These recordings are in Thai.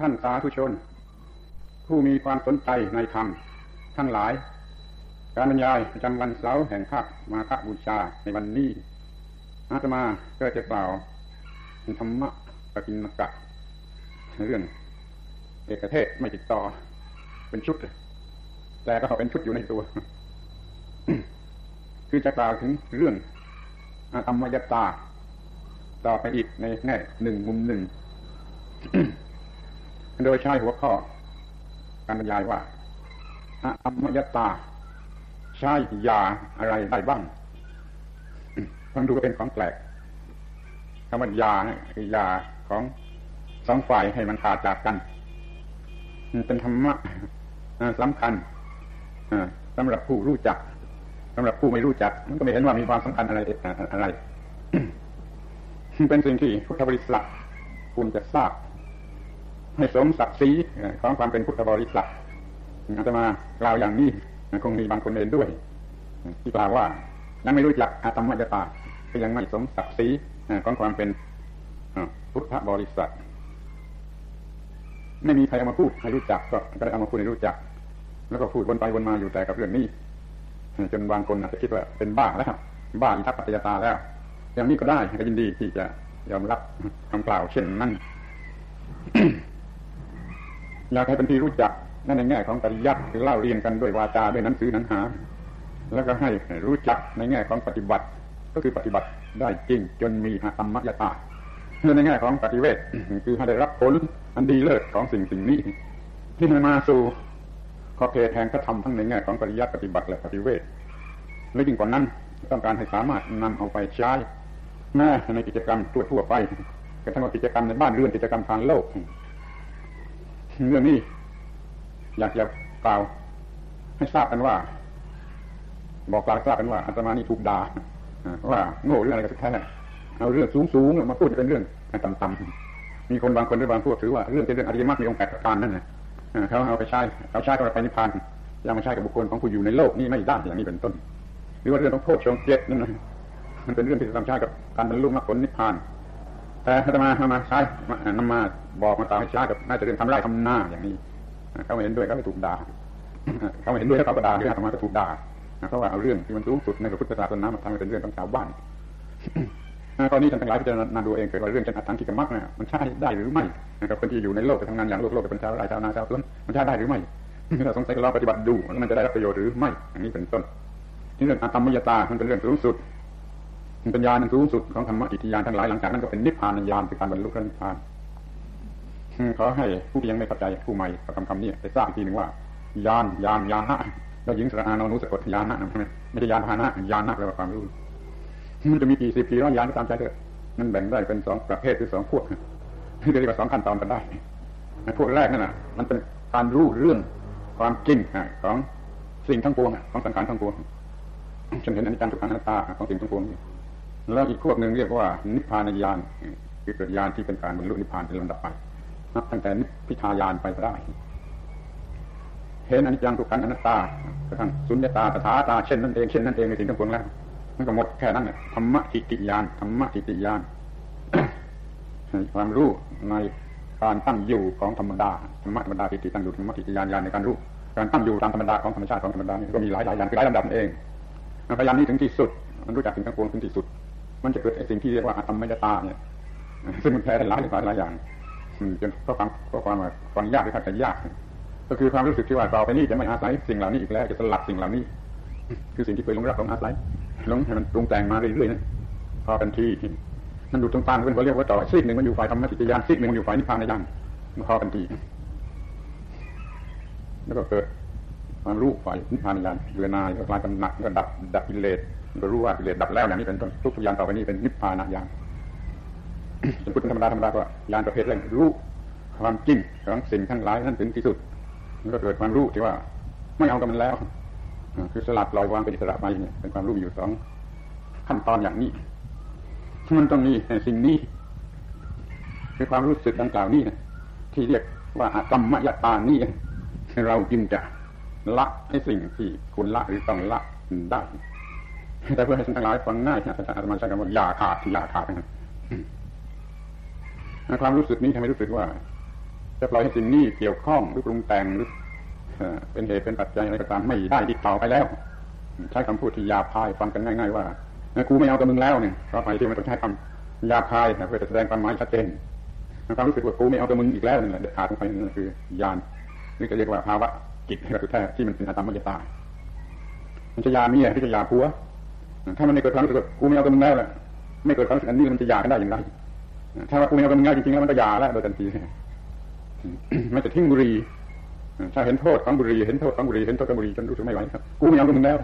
ท่านสาธุชน ผู้มีความสนใจในธรรมทั้งหลาย การบรรยายประจำวันเสาร์แห่งภาคมาฆบูชาในวันนี้อาตมาก็จะกล่าวธรรมะปกินกะเรื่องเอกเทศไม่ติดต่อ เป็นชุด แต่ก็เป็นชุดอยู่ในตัว คือจะกล่าวถึงเรื่องธรรมยตา ต่อไปอีกในแง่หนึ่งมุมหนึ่ง โดยใช้หัวข้อ การบรรยายว่าอมยตา ใช้ยาอะไรได้บ้างฟังดูเป็นของแปลกคำว่ายาคือยาของสองฝ่ายให้มันขาดจากกันเป็นธรรมะสำคัญสำหรับผู้รู้จักสำหรับผู้ไม่รู้จัก มันก็ไม่เห็นว่ามีความสำคัญอะไรอะไร เป็นสิ่งที่พุทธบริษัทควรจะทราบ ให้สมศักดิ์ศรีของความเป็นพุทธบริษัทอาตมากล่าวอย่างนี้คงมีบางคนเห็นด้วย ที่กล่าวว่ายังไม่รู้จักอาตมยตาก็ยังไม่สมศักดิ์ศรีของความเป็นพุทธบริษัท ไม่มีใครเอามาพูดให้รู้จัก ก็ได้เอามาพูดให้รู้จัก แล้วก็พูดวนไปวนมาอยู่แต่กับเรื่องนี้จนบางคนอาจจะคิดว่าเป็นบ้าแล้วบ้าอิทัปปัจจยตาแล้ว อย่างนี้ก็ได้ก็ยินดีที่จะยอมรับคำกล่าวเช่นนั้น อยากให้เป็นที่รู้จักนั่นในแง่ของปริยัติคือเล่าเรียนกันด้วยวาจาด้วยหนังสือหนังหา แล้วก็ให้รู้จักในแง่ของปฏิบัติ ก็คือปฏิบัติได้จริงจนมีธรรมยตาในแง่ของปฏิเวทคือให้ได้รับผลอันดีเลิศของสิ่งสิ่งนี้ ที่มาสู่ขอเพแห่งกระทำทั้งในแง่ของปริยัติปฏิบัติและปฏิเวทและยิ่งกว่านั้นต้องการให้สามารถนำเอาไปใช้แม้ในกิจกรรมทั่วทั่วไปกระทั่งกิจกรรมในบ้านเรือนกิจกรรมทางโลก เรื่องนี้อยากจะกล่าว ให้ทราบกันว่า บอกกล่าวทราบกันว่าอาตมานี่ถูกด่าว่าโง่เรื่องอะไรกันแท้เอาเรื่องสูงสูงมาพูดเป็นเรื่องต่ำๆมีคนบางคนหรือบางพวกถือว่าเรื่องเป็นเรื่องอริยมรรคมีองค์แปดประการนั่นแหละเขาเอาไปใช้เขาใช้กับไปนิพพานยังมาใช้กับบุคคลของผู้อยู่ในโลกนี่ไม่ได้อย่างนี้เป็นต้น หรือว่าเรื่องของโทษชงเจ็ดนั่นนะมันเป็นเรื่องที่ต้องใช้กับการบรรลุมรรคผลนิพพาน แต่อาตมามาใช้นำมาบอกมาตามให้ใช้กับน่าจะเรื่องทำไร่ทำหน้าอย่างนี้เขาไม่เห็นด้วยเขาไม่ถูกด่าเขาไม่เห็นด้วยเขาก็ด่าด้วยอาตมาก็ถูกด่าเพราะว่าเอาเรื่องที่มันสูงสุดในพระพุทธศาสนามาทำเป็นเรื่องของชาวบ้านตอนนี้ท่านทั้งหลายพิจารณาดูเองเกิดว่าเรื่องเช่นอัตถังกิจมรรคเนี่ยมันใช่ได้หรือไม่กับคนที่อยู่ในโลกไปทำงานอย่างโลกโลกเป็นชาวไร่ชาวนาชาวสวนมันใช่ได้หรือไม่ถ้าสงสัยก็ลองปฏิบัติดูมันจะได้รับประโยชน์หรือไม่อย่างนี้เป็นต้นที่เรื่องอัตมยตามันเป็นเรื่องสูงสุด เป็นญาณสูงสุดของธรรมะอิทธิญาณทั้งหลายหลังจากนั้นก็เป็นนิพพานญาณคือการบรรลุพระนิพพานขอให้ผู้ที่ยังไม่เข้าใจผู้ใหม่กับคำคำนี้ไปทราบทีหนึ่งว่ายานยานยานะเราหญิงสระอานนุสะกดยานะไม่ใช่ยานพานะยานะแปลว่าความรู้มันจะมีกี่สิบกี่ร้อยยานก็ตามใจเถอะมันแบ่งได้เป็นสองประเภทหรือสองพวกที่เรียกว่าสองขั้นตอนกันได้พวกแรกนั่นน่ะ มันเป็นการรู้เรื่องความจริงของสิ่งทั้งปวงของสังขารทั้งปวงฉันเห็นอนิจจังทุกขังอนัตตาของสิ่งทั้งปวงนี้ แล้วอีกพวกหนึ่งเรียกว่า นิพพานญาณคือเกิดญาณที่เป็นการบรรลุนิพพานเป็นลำดับไปนับตั้งแต่นิพพิทายานไปก็ได้ เห็นอนิจจังทุกขังอนัตตากระทั่งสุญญตาตถาตาเช่นนั้นเองเช่นนั้นเองในสิ่งทั้งปวงแล้วมันก็หมดแค่นั้นแหละธรรมะทิฏฐิญาณธรรมะทิฏฐิญาณความรู้ในการตั้งอยู่ของธรรมดาธรรมะธรรมดาทิฏฐิตั้งอยู่ธรรมะทิฏฐิญาณญาณในการรู้การตั้งอยู่ตามธรรมดาของธรรมชาติของธรรมดานี่ก็มีหลายหลายอย่างคือหลายลำดับเองพยายามนี้ถึงที่สุด มันรู้จักสิ่งทั้งปวงถึงที่สุด มันจะเกิดไอ้สิ่งที่เรียกว่าธรรมยตาเนี่ย ซึ่งมันแพ้หลายหลายหลายอย่างจนก็ฟังก็ความฟังยากหรือเข้าใจยาก ก็คือความรู้สึกที่ว่าต่อไปนี้จะไม่อาศัยสิ่งเหล่านี้อีกแล้วจะสลัดสิ่งเหล่านี้ คือสิ่งที่เคยลงรักลงอาศัยลงให้มันปรุงแต่งมาเรื่อยๆนะพอกันทีนั่นดูตรงกลางเป็นเขาเรียกว่าต่อซีกหนึ่งมันอยู่ฝ่ายธรรมะจิตยานซีกหนึ่งมันอยู่ฝ่ายนิพพานในยังมันพอกันทีแล้วก็เกิดความรู้ฝ่ายนิพพานญาณเบื่อนายก็กลายเป็นหนักก็ดับดับกิเลส ก็รู้ว่ากิเลสดับแล้วอย่างนี้เป็นต้นทุกทุกอย่างต่อไปนี้เป็นนิพพานญาณเป็นพุทธธรรมดาธรรมดาก็ญาณประเภทแรกรู้ความจริงของสิ่งทั้งหลายนั่นถึงที่สุดมันก็เกิดความรู้ที่ว่า ไม่เอากับมันแล้วคือสลัดลอยวางเป็นอิสระไปเนี่ยเป็นความรู้อยู่สองขั้นตอนอย่างนี้มันต้องมีสิ่งนี้คือความรู้สึกดังกล่าวนี้ที่เรียกว่ากรรมยตานี่เราจึงจะละไอ้สิ่งที่ควรละหรือต้องละได้ แต่เพื่อให้ท่านทั้งหลายฟังง่ายอาจารย์มาใช้คำว่าอย่าขาดอย่าขาดนะความรู้สึกนี้ทำให้รู้สึกว่าเจะปล่อยให้สิ่งนี้เกี่ยวข้องหรือปรุงแต่งหรือเป็นเหตุเป็นปัจจัยอะไรก็ตามไม่ได้อีกต่อไปแล้ว ใช้คำพูดที่ยาบคายฟังกันง่าย ๆ ว่ากูไม่เอากับมึงแล้วเนี่ยเพราะไปที่มันต้องใช้คำยาบคายเพื่อแสดงความหมายชัดเจนความรู้สึกว่ากูไม่เอากับมึงอีกแล้วนี่แหละเด็ดขาดลงไปนั่นคือยานหรือจะเรียกว่าภาวะจิตก็คือแท้ที่มันเป็นอาตมมยตามันจะยาเมียที่จะยาผัว ถ้ามันไม่เกิดความรู้สึกกูไม่เอากับมึงแล้วแหละไม่เกิดความรู้สึกอันนี้มันจะยากันได้อย่างไรถ้าว่ากูไม่เอากับมึงแล้วจริงๆแล้วมันก็ยาแล้วโดยทันทีไม่จะทิ้งบุรีถ้าเห็นโทษของบุรีเห็นโทษของบุรีเห็นโทษของบุรีจนรู้สึกไม่ไหวครับกูไม่เอากับมึงแล้ว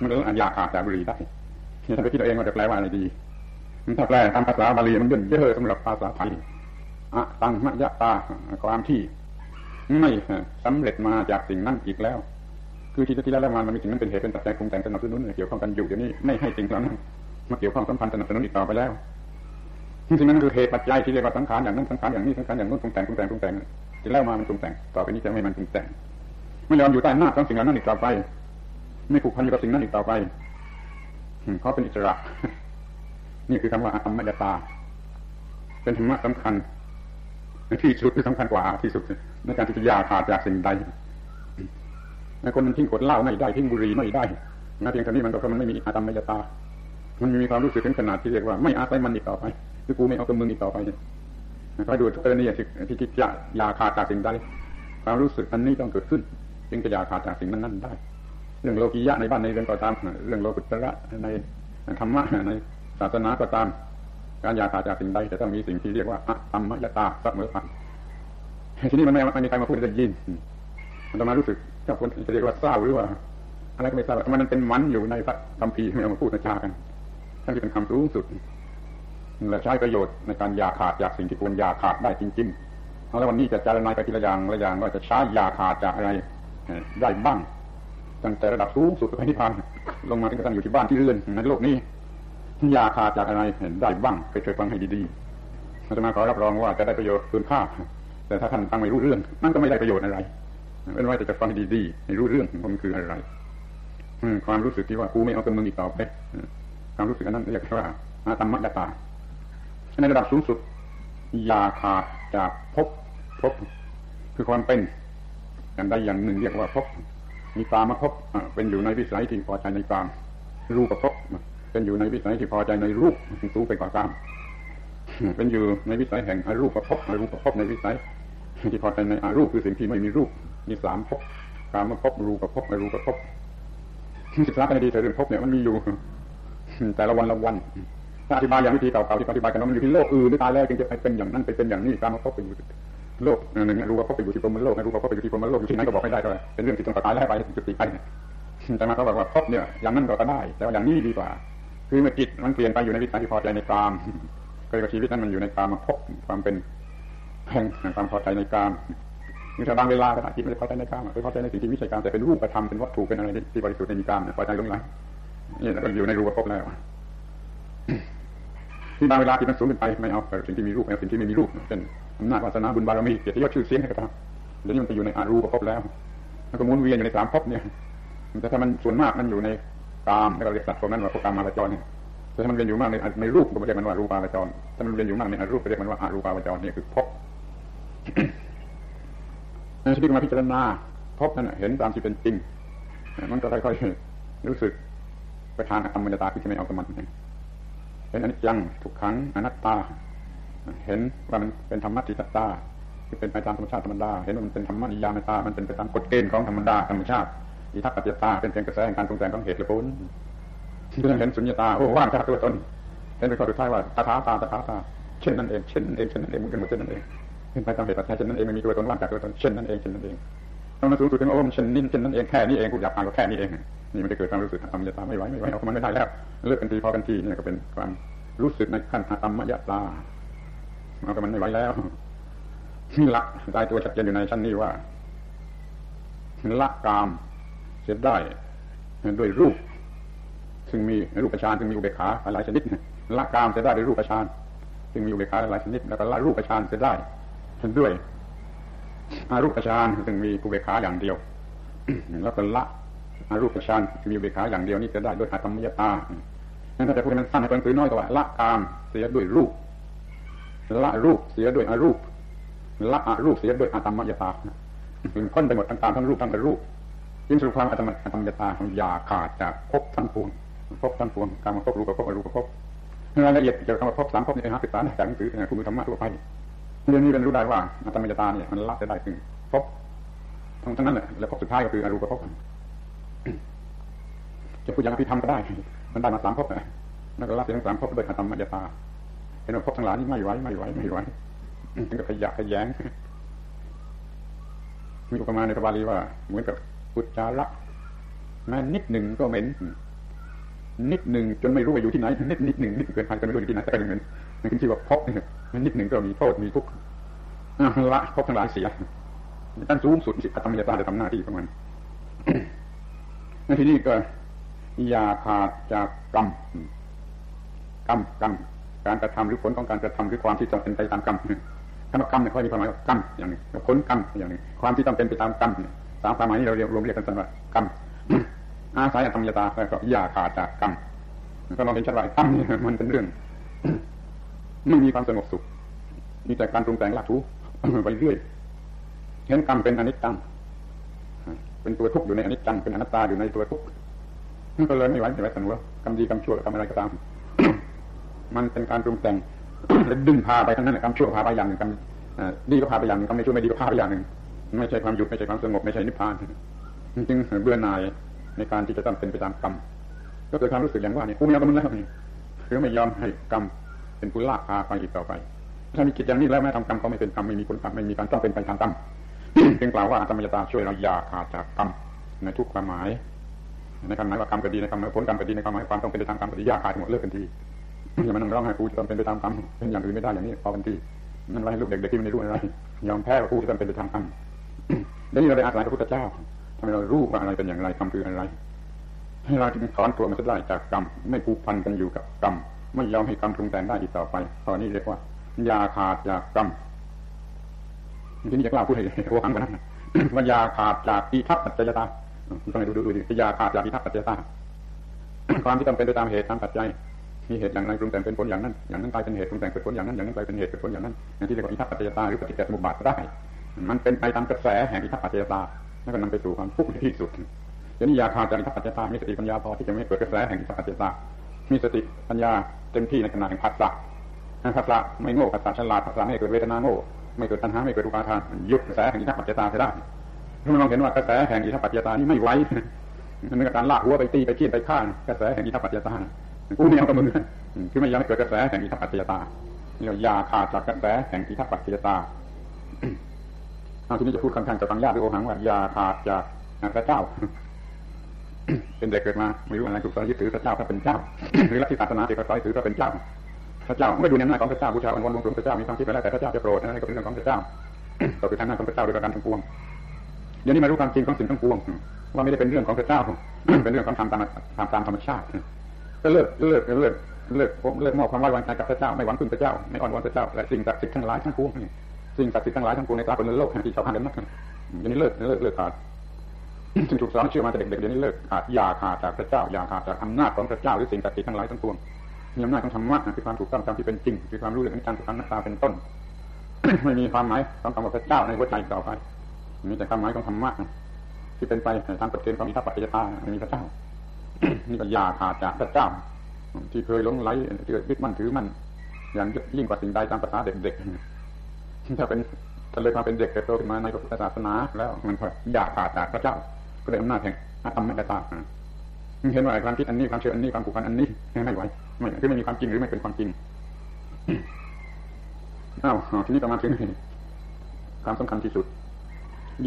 มันก็อยากขาดจากบุรีได้ถ้าไปคิดเองว่าจะแปลว่าอะไรดีถ้าแปลตามภาษาบาลีมันย่นเยอะสำหรับภาษาไทยอะตังมะยะตาความที่ ไม่สำเร็จมาจากสิ่งนั้นอีกแล้ว คือที่ที่แล้วมันมันมีสิ่งนั้นเป็นเหตุเป็นปัจจัยคงแต่งสนับสนุนเกี่ยวข้องกันอยู่เดี๋ยวนี้ไม่ให้สิ่งนั้นมาเกี่ยวข้องสัมพันธ์สนับสนุนอีกต่อไปแล้วสิ่งนั้นคือเหตุปัจจัยที่เรียกว่าสังขารอย่างนั้นสังขารอย่างนี้สังขารอย่างนู้นคงแต่งคงแต่งคงแต่งที่แล้วมามันคงแต่งต่อไปนี้จะไม่มันคงแต่งไม่ยอมอยู่ใต้หน้าของสิ่งนั้นอีกต่อไป ไม่ผูกพันอยู่กับสิ่งนั้นอีกต่อไปเขาเป็นอิสระ นี่คือคำว่าธรรมยตา เป็นธรรมะสำคัญที่สุดที่สำคัญกว่าที่สุดในการที่จะยาขาดจากสิ่งใด คนมันทิ้งขดเหล้าไม่ได้ทิ้งบุหรี่ไม่ได้นะเพียงเท่านี้มันก็เพราะมันไม่มีอาตมมยตา มันมีความรู้สึกถึงขนาดที่เรียกว่าไม่อาศัยมันอีกต่อไปคือกูไม่เอากับมึงอีกต่อไปคอยดูเออนี่ที่ที่จะยาขาดจากสิ่งใดความรู้สึกอันนี้ต้องเกิดขึ้น จึงจะยาขาดจากสิ่งนั้นๆได้ เรื่องโลกียะในบ้านในเรื่อนก็ตามเรื่องโลกุตระในธรรมะในศาสนาก็ตาม การยาขาดจากสิ่งใดจะต้องมีสิ่งที่เรียกว่าธรรมยตาเสมอกันทีนี้มันไม่ม่มีใครมาพูดจะยินมันจะมารู้สึก เจ้าคนจะเรียกว่าเศร้าหรือว่า อะไรก็ไม่ทราบมันเป็นมันอยู่ในพระคัมภีร์ไม่เอามาพูดในชากันทั้งที่เป็นคำสูงสุดและใช้ประโยชน์ในการยาขาดจากสิ่งที่ควรยาขาดได้จริงๆแล้ววันนี้จะจารณาไปทีละอย่างละอย่างว่าจะใช้ยาขาดจากอะไรได้บ้างตั้งแต่ระดับสูงสุดไปนิพพานลงมาถึงกระทั่งอยู่ที่บ้านที่เรือนในโลกนี้ยาขาดจากอะไรได้บ้างไปเยฟังให้ดีๆอาตมาขอรับรองว่าจะได้ประโยชน์เกินค่าแต่ถ้าท่านฟังไม่รู้เรื่องนั่นก็ไม่ได้ประโยชน์อะไร เป็นว่าจะฟังดีๆให้รู้เรื่องมันคืออะไรความรู้สึกที่ว่ากูไม่เอากับมึงอีกต่อไปความรู้สึกนั้นเรียกว่าอาตมมะตาในระดับสูงสุดยาขาดจากพบพบ คือความเป็นอย่างใดอย่างหนึ่งเรียกว่าพบ มีตามาพบเป็นอยู่ในวิสัยที่พอใจในกลางรูปประพบเป็นอยู่ในวิสัยที่พอใจในรูปสูงไปกว่ากลางเป็นอยู่ในวิสัยแห่งอรูปประพบอรูปประพบในวิสัยที่พอใจในอรูปคือสิ่งที่ไม่มีรูป มีสามพบกามมาพบรูปประพบอรูปประพบศึกษากันดีเถอะเรื่องพบเนี่ยมันมีอยู่แต่ละวันละวันถ้าอธิบายอย่างวิธีเก่าๆที่อธิบายกันมันอยู่ที่โลกอื่นที่ตายแล้วจึงจะไปเป็นอย่างนั้นไปเป็นอย่างนี้การมาพบไปอยู่โลกหนึ่งรู้ว่าพบไปอยู่ที่พรมโลกรู้ว่าพบไปอยู่ที่พรมโลกอยู่ที่ไหนก็บอกไม่ได้ก็เป็นเรื่องที่ต้องตายแล้วไปจุดติไปแต่มาเขาบอกว่าพบเนี่ยอย่างนั้นก็ได้ แต่ว่าอย่างนี้ดีกว่า คือเมื่อจิตมันเปลี่ยนไปอยู่ในวิสัยที่พอใจในกามก็ชีวิตนั้นมันอยู่ในกามมาพบความเป็นแห่งความพอใจในกาม มีแต่บางเวลาขณะจิตไม่ได้พอใจในกามไปพอใจในสิ่งที่ไม่ใช่กามแต่เป็นรูปธรรมเป็นวัตถุเป็นอะไรที่บริสุทธิ์ในมีกามพอใจตรงไหนนี่เราอยู่ในรูปภพแล้วที่บางเวลาที่มันสูงขึ้นไปไม่เอาสิ่งที่มีรูปเอาสิ่งที่ไม่มีรูปเป็นอำนาจวาสนาบุญบารมีเกียรติยศชื่อเสียงให้กับเราเดี๋ยวนี้มันไปอยู่ในอารูปภพแล้วมันก็มุนเวียนอยู่ในสามภพเนี่ยแต่ถ้ามันส่วนมากมันอยู่ในกามแล้วก็เรียกสัตว์พวกนั้นว่าพวกกามมาลจรเนี่ยแต่ถ้ามันเวียนอยู่มากในในรูปก็เรียกมันว่ารูปาลจรถ้ามันเวียนอยู่มากในอรูปก็เรียกมันว่าอารูปาลจรนี่คือภพ ในชีวิมาพิจารณาพบนั่นเห็นตามที่เป็นจริง มันก็ค่อยๆรู้สึกประทานธรรมยตาที่จะไม่เอากับมันเห็นอนิจจังทุกขังอนัตตา เห็นว่ามันเป็นธรรมะติตาที่เป็นไปตามธรรมชาติธรรมดา เห็นว่ามันเป็นธรรมะนิยามตา มันเป็นไปตามกฎเกณฑ์ของธรรมดาธรรมชาติอิทัปปัจจตาเป็นเพียงกระแสแห่งการปรุงแต่งของเหตุและผลเรื่องเห็นสุญญตาโอ้ว่างจากตัวตนเห็นเป็นข้อสุดท้ายว่าตถาตาตถาตาเช่นนั้นเองเช่นนั้นเองเช่นนั้นเองมันเป็นหมดเช่นนั้นเอง เป็นไปตามเหตุปัจจัยเช่นนั้นเองไม่มีตัวตนว่างจากตัวตนเช่นนั้นเองเช่นนั้นเองต้องมาสูงสุดถึงโอ้มเช่นนี้เช่นนั้นเองแค่นี้เองกูอยากฟังก็แค่นี้เองนี่มันจะเกิดความรู้สึกธรรมยตาไม่ไหวไม่ไหวเอามันไม่ได้แล้วเลิกกันทีพอกันทีนี่ก็เป็นความรู้สึกในขั้นธรรมยตาเอากับมันไม่ไหวแล้วนี่ละตายตัวชัดเจนอยู่ในชั้นนี้ว่าละกามเสียได้ด้วยรูป ซึ่งมีรูปประชานซึ่งมีอุเบกขาหลายชนิดละกามเสียได้ด้วยรูปประชานซึ่งมีอุเบกขาหลายชนิดแล้วก็ละรูปประชานเสียได้ ด้วยอารูปประชานซึ่งมีอุเบกขาอย่างเดียว แล้วก็ละอารูปประชานมีอุเบกขาอย่างเดียวนี่จะได้ด้วยอาตมยตางั้นถ้าจะพูดมันสั้นให้เป็นคือน้อยกว่าละกามเสียด้วยรูป ละรูปเสียด้วยอารูป ละอรูปเสียด้วยอาตมยตาถึงพ้นไปหมดทั้งตามทั้งรูปทั้งอรูปยิ่งสุดความอาตมอาตมยตาอย่าขาดจากภพทั้งปวงภพทั้งปวงการมาภพรูปกับภพอรูปกับภพรายละเอียดเกี่ยวกับภพสามภพนี่หาศึกษาจากหนังสือคุณธรรมะทั่วไป เรื่องนี้เป็นรู้ได้ว่าอาตมยตาเนี่ยมันละได้ถึงภพทั้งนั้นแหละแล้วภพสุดท้ายก็คืออรูปภพจะพูดอย่างพิธรรมก็ได้ มันได้มาสามภพแล้วก็ละเสียงสามภพด้วยอาตมยตาเห็นว่าภพทั้งหลายนี่ไม่ไหวไม่ไหวไม่ไหวถึงกับขยะขยงมีอุปมาในพระบาลีว่าเหมือนกับปุจจาระแม้นิดหนึ่งก็เหม็นนิดหนึ่งจนไม่รู้ว่าอยู่ที่ไหนนิดนิดหนึ่งนิดเกินไปจนไม่รู้อยู่ที่ไหนแต่ก็ยังเหม็น นั่นคือที่ว่าพบนี่นิดหนึ่งก็มีโทษมีทุกข์ละพบทั้งหลายเสียท่านสูงสุดสิอัตมิยตาจะทำหน้าที่ของมันในที่นี้ก็อย่าขาดจากกรรมกรรมกรรมการกระทำหรือผลของการกระทำหรือความที่จำเป็นไปตามกรรมคำว่ากรรมเนี่ยเขามีความหมายว่ากรรมอย่างนึ่งผลกรรมอย่างนึ่งความที่ต้องเป็นไปตามกรรมสามความหมายนี้เราเรียกรวมเรียกกันสั้นว่ากรรมอาศัยธรรมยตาแล้วก็อย่าขาดจากกรรมก็เราเห็นชัดว่ากรรมเนี่ยมันเป็นเรื่อง ไม่มีความสงบสุข มีแต่การปรุงแต่งลากทุไปเรื่อยเห็นกรรมเป็นอนิจจังเป็นตัวทุกข์อยู่ในอนิจจังเป็นอนัตตาอยู่ในตัวทุกข์ก็เลยไม่ไหวไม่ไหวสนุกกรรมดีกรรมชั่วกรรมอะไรก็ตาม มันเป็นการปรุงแต่งแล้วดึงพาไปทั้งนั้นกรรมชั่วพาไปอย่างหนึ่งกรรมดีก็พาไปอย่างหนึ่งกรรมไม่ชั่วไม่ดีก็พาไปอย่างหนึ่งไม่ใช่ความหยุดไม่ใช่ความสงบไม่ใช่นิพพานจึงเบื่อหน่ายในการที่จะต้องเป็นไปตามกรรมก็เกิดความรู้สึกอย่างว่านี่กูไม่เอากับมึงแล้วนี่คือไม่ยอมให้กรรม เป็นผู้ลากพาไปอีกต่อไป ถ้ามีกิจอย่างนี้แล้วแม้ทำกรรมก็ไม่เป็นกรรมไม่มีผลกรรมไม่มีการต้องเป็นไปตามกรรมจึงกล่าวว่าธรรมยตาช่วยเราอย่าขาดจากกรรมในทุกความหมายในคำหมายว่ากรรมก็ดีในคำหมายผลกรรมก็ดีในความหมายความต้องเป็นไปตามกรรมก็ดีอย่าขาดหมดเลิกกันทีอย่ามานั่งร้องไห้กูจะต้องเป็นไปตามกรรมเป็นอย่างอื่นไม่ได้อย่างนี้พอกันทีนั่นไว้ลูกเด็กๆที่ไม่รู้อะไรยอมแพ้ว่ากูจะต้องเป็นไปตามกรรมแล้วนี่เราได้อาศัยพระพุทธเจ้าทำให้เรารู้ว่าอะไรเป็นอย่างไรกรรมคืออะไรให้เราจึงถอนตัวมันจะได้จากกรรมไม่ผูกพันกันอยู่กับกรรม ไม่ยอมให้กรรมปรุงแต่งได้อีกต่อไปตอนนี้เรียกว่ายาขาดจากกรรมที่นี่จะกล่าวพูดให้โอหังกว่านั้นว่ายาขาดจากอิทัปปัจจยตาต้องไปดูดูดูดิยาขาดจากอิทัปปัจจยตาความที่ต้องเป็นไปตามเหตุตามปัจจัยมีเหตุอย่างไรปรุงแต่งเป็นผลอย่างนั้น อย่างนั้นกลายเป็นเหตุปรุงแต่งเกิดผลอย่างนั้น อย่างนั้นกลายเป็นเหตุเกิดผลอย่างนั้นอย่างที่เรียกว่าอิทัปปัจจยตาหรือปฏิจจสมุปบาทก็ได้ มันเป็นไปตามกระแสแห่งอิทัปปัจจยตาแล้วก็นำไปสู่ความทุกข์ที่สุดทีนี้ยาขาดจากอิทัปปัจจยตามีสติปัญญาพอที่จะไม่เกิดกระแสแห่งอิทัปัจจยตา มีสติปัญญาเต็มที่ในขณะแห่งผัสสะผัสสะไม่โง่ผัสสะฉลาดผัสสะไม่เกิดเวทนาโง่ไม่เกิดตัณหาไม่เกิดอุปาทานยุดกระแสแห่งอิทัปปัจจตาได้ถ้ามันลองเห็นว่ากระแสแห่งอิทัปปัจจตานี่ไม่ไหวมันเป็นการลากหัวไปตีไปเคี่ยนไปฆ่ากระแสแห่งอิทัปปัจจตากูเนี่ยเอากับมึงคือไม่ยอมให้เกิดกระแสแห่งอิทัปปัจจตาเรียกยาขาดจากกระแสแห่งอิทัปปัจจตาเอาทีนี้จะพูดค่อนข้างจะฟังยากหรือโอหังว่ายาขาดจากพระเจ้า เป็นเด็กเกิดมาไม่รู้อะไรถูกสอนยึดถือพระเจ้าถ้าเป็นเจ้าหรือลัทธิศาสนาที่เขาสอนถือพระเป็นเจ้าพระเจ้าไม่ดูในหน้าของพระเจ้าบูชาอันวันวงสวงพระเจ้ามีความคิดไปแล้วแต่พระเจ้าจะโปรดนั่นก็เป็นเรื่องของพระเจ้าต่อไปทางหน้าของพระเจ้าโดยการทั้งปวงเดี๋ยวนี้มารู้ความจริงของสิ่งทั้งปวงว่าไม่ได้เป็นเรื่องของพระเจ้า เป็นเรื่องของธรรมตามธรรมตามธรรมชาติก็เลิกเลิกเลิกเลิกผมเลิกมอบความไว้วางใจกับพระเจ้าไม่หวังพึ่งพระเจ้าไม่อ่อนวอนพระเจ้าและสิ่งศักดิ์สิทธิ์ทั้งหลายทั้งปวงสิ่งศักดิ์สิทธิ์ทั้งหลายทั้งปวงในตาคนโลกที่ชาวบ้านกันนักอย่างนี้เลิกเลิกเลิกขาด ซึ่งถูกสอนเชื่อมาแต่เด็กๆเดี๋ยวนี้เลิกขาดอย่าขาดจากพระเจ้าอย่าขาดจากอำนาจของพระเจ้าหรือสิ่งศักดิ์สิทธิ์ทั้งหลายทั้งปวงมีอำนาจของธรรมะคือความถูกต้องตามที่เป็นจริงคือความรู้เรื่องอนิจังทุกขังนัตตาเป็นต้นไม่มีความหมายของคำว่าพระเจ้าในหัวใจต่อไปมีแต่ความหมายของธรรมะที่เป็นไปตามกฎเกณฑ์ของอิทธิปัจจยตาไม่มีพระเจ้านี่ก็อย่าขาดจากพระเจ้า ที่เคยหลงไหลเกิดยึดมั่นถือมั่นอย่างยิ่งกว่าสิ่งใดตามภาษาเด็กๆถ้าเป็นจะเลยมาเป็นเด็กเติบโตขึ้นมาในศาสนา แล้วมันก็อยากขาดจากพระเจ้า ก็เลยอำนาจแห่งธรรมะตาเห็นว่าความคิดอันนี้ความเชื่ออันนี้ความผูกพันอันนี้ไม่ไหวไม่คือไม่มีความจริงหรือไม่เป็นความจริงอ้าวทีนี้ต่อมาถึงความสำคัญที่สุด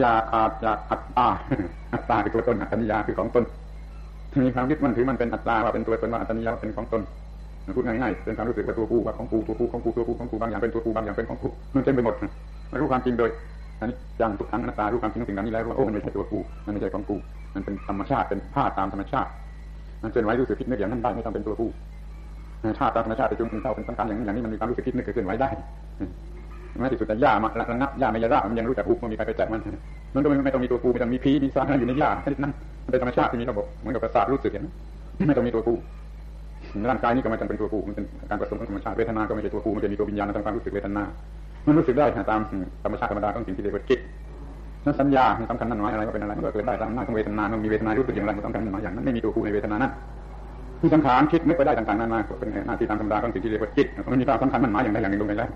ยาขาดจากอัตตาอัตตาคือตัวตนอัตติยาคือของตนมีความคิดมันถือมันเป็นอัตตาว่าเป็นตัวตนว่าอัตติยาเป็นของตนพูดง่ายๆเป็นความรู้สึกว่าตัวกูว่าของกูตัวกูของกูตัวกูของกูบางอย่างเป็นตัวกูบางอย่างเป็นของกูมันเต็มไปหมดไม่รู้ความจริงโดย อันนี้อย่างทุกครั้งอนัตตารู้ความจริงสิ่งนั้นนี้แล้วว่าโอ้มันไม่ใช่ตัวกูมันไม่ใช่ของกู มันเป็นธรรมชาติเป็นธาตุตามธรรมชาติ มันเป็นไว้รู้สึกคิดนึกอย่างนั้นได้ไม่ต้องเป็นตัวกูธาตุตามธรรมชาติไปจุนเป็นเท่าเป็นสำคัญอย่างนี้อย่างนี้มันมีความรู้สึกคิดนึกเกิดขึ้นไว้ได้แม้ที่สุดแต่หญ้ามาระงับหญ้าไม่ยาระมันยังรู้จักกูมันมีใครไปแตะมันมันก็ไม่ต้องมีตัวกูไม่ต้องมีพีมีสารอยู่ในหญ้าแค่นั้นเป็นธรรมชาติที่มีระบบเหมือนกับประสาทรู้สึกอย่างนั้นไม่ต้องมีตัวกูร่างกายนี้ก็ไม่จำเป็นตัวกูมันเป็นการผสมของธรรมชาติเวทนาก็ไม่ใช่ตัวกูมันจะมีตัววิญญาณทำความรู้สึกเวทนา มันรู้สึกได้ตามธรรมชาติธรรมดาของสิ่งที่เรียกว่าจิตนั้นสัญญาสำคัญนั่นหมายอะไรก็เป็นอะไรมันก็เกิดได้ตามหน้าของเวทนามันมีเวทนารู้สึกอย่างไรมันสำคัญนั่นหมายอย่างนั้นไม่มีตัวคูในเวทนานั้นที่สังขารคิดนึกไปได้ต่างๆนานาเป็นหน้าที่ตามธรรมดาของสิ่งที่เรียกว่าจิตมันมีความสำคัญมันหมายอย่างใดอย่างหนึ่งลงไปแล้ว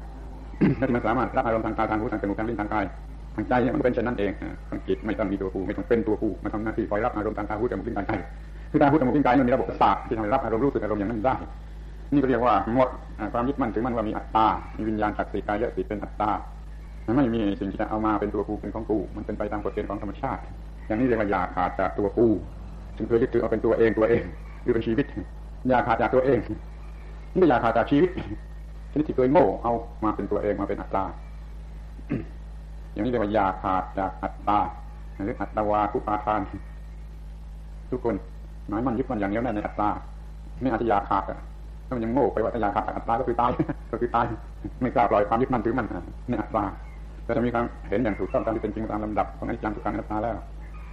ที่มันสามารถรับอารมณ์ทางตาทางหูทางจมูกทางลิ้นทางกายทางใจมันเป็นเช่นนั้นเองทางจิตไม่ต้องมีตัวผู้ไม่ต้องเป็นตัวผู้มาทำหน้าที่คอยรับอารมณ์ทางตาหูจมูกลิ้นกายคือตาหูจมูกลิ้นกายมันมีระบบประสาทที่ทำให้รับอารมณ์รู้สึกอารมณ์อย่างนั้นได้ นี่ก็เรียกว่าหมดความยึดมั่นถือมั่นว่ามีอัตตา มีวิญญาณศักดิ์สิทธิ์กายสิทธิ์เป็นอัตตา ไม่มีสิ่งที่จะเอามาเป็นตัวกูเป็นของกู มันเป็นไปตามกฎเกณฑ์ของธรรมชาติ อย่างนี้เรียกว่าอยาขาดจากตัวกูจึงเคยยึดถือเอาเป็นตัวเองตัวเองคือเป็นชีวิต อยาขาดจากตัวเองไม่อยาขาดจากชีวิตชนิดที่เคยโง่เอามาเป็นตัวเองมาเป็นอัตตา อย่างนี้เรียกว่าอยาขาดจากอัตตาหรืออัตตวาคุปาทาน ทุกคนหมายมันยึดมันอย่างเดียวแน่ในอัตตาไม่อาจจะอยาขาด ถ้ามันยังโง่ไปว่าถ้าอยาขาดอัตตาก็คือตายก็คือตายไม่กล้าปล่อยความยึดมั่นถือมั่นในอัตตาแต่จะมีความเห็นอย่างถูกต้องตามที่เป็นจริงตามลำดับของอนิจจังทุกขังอนัตตาแล้ว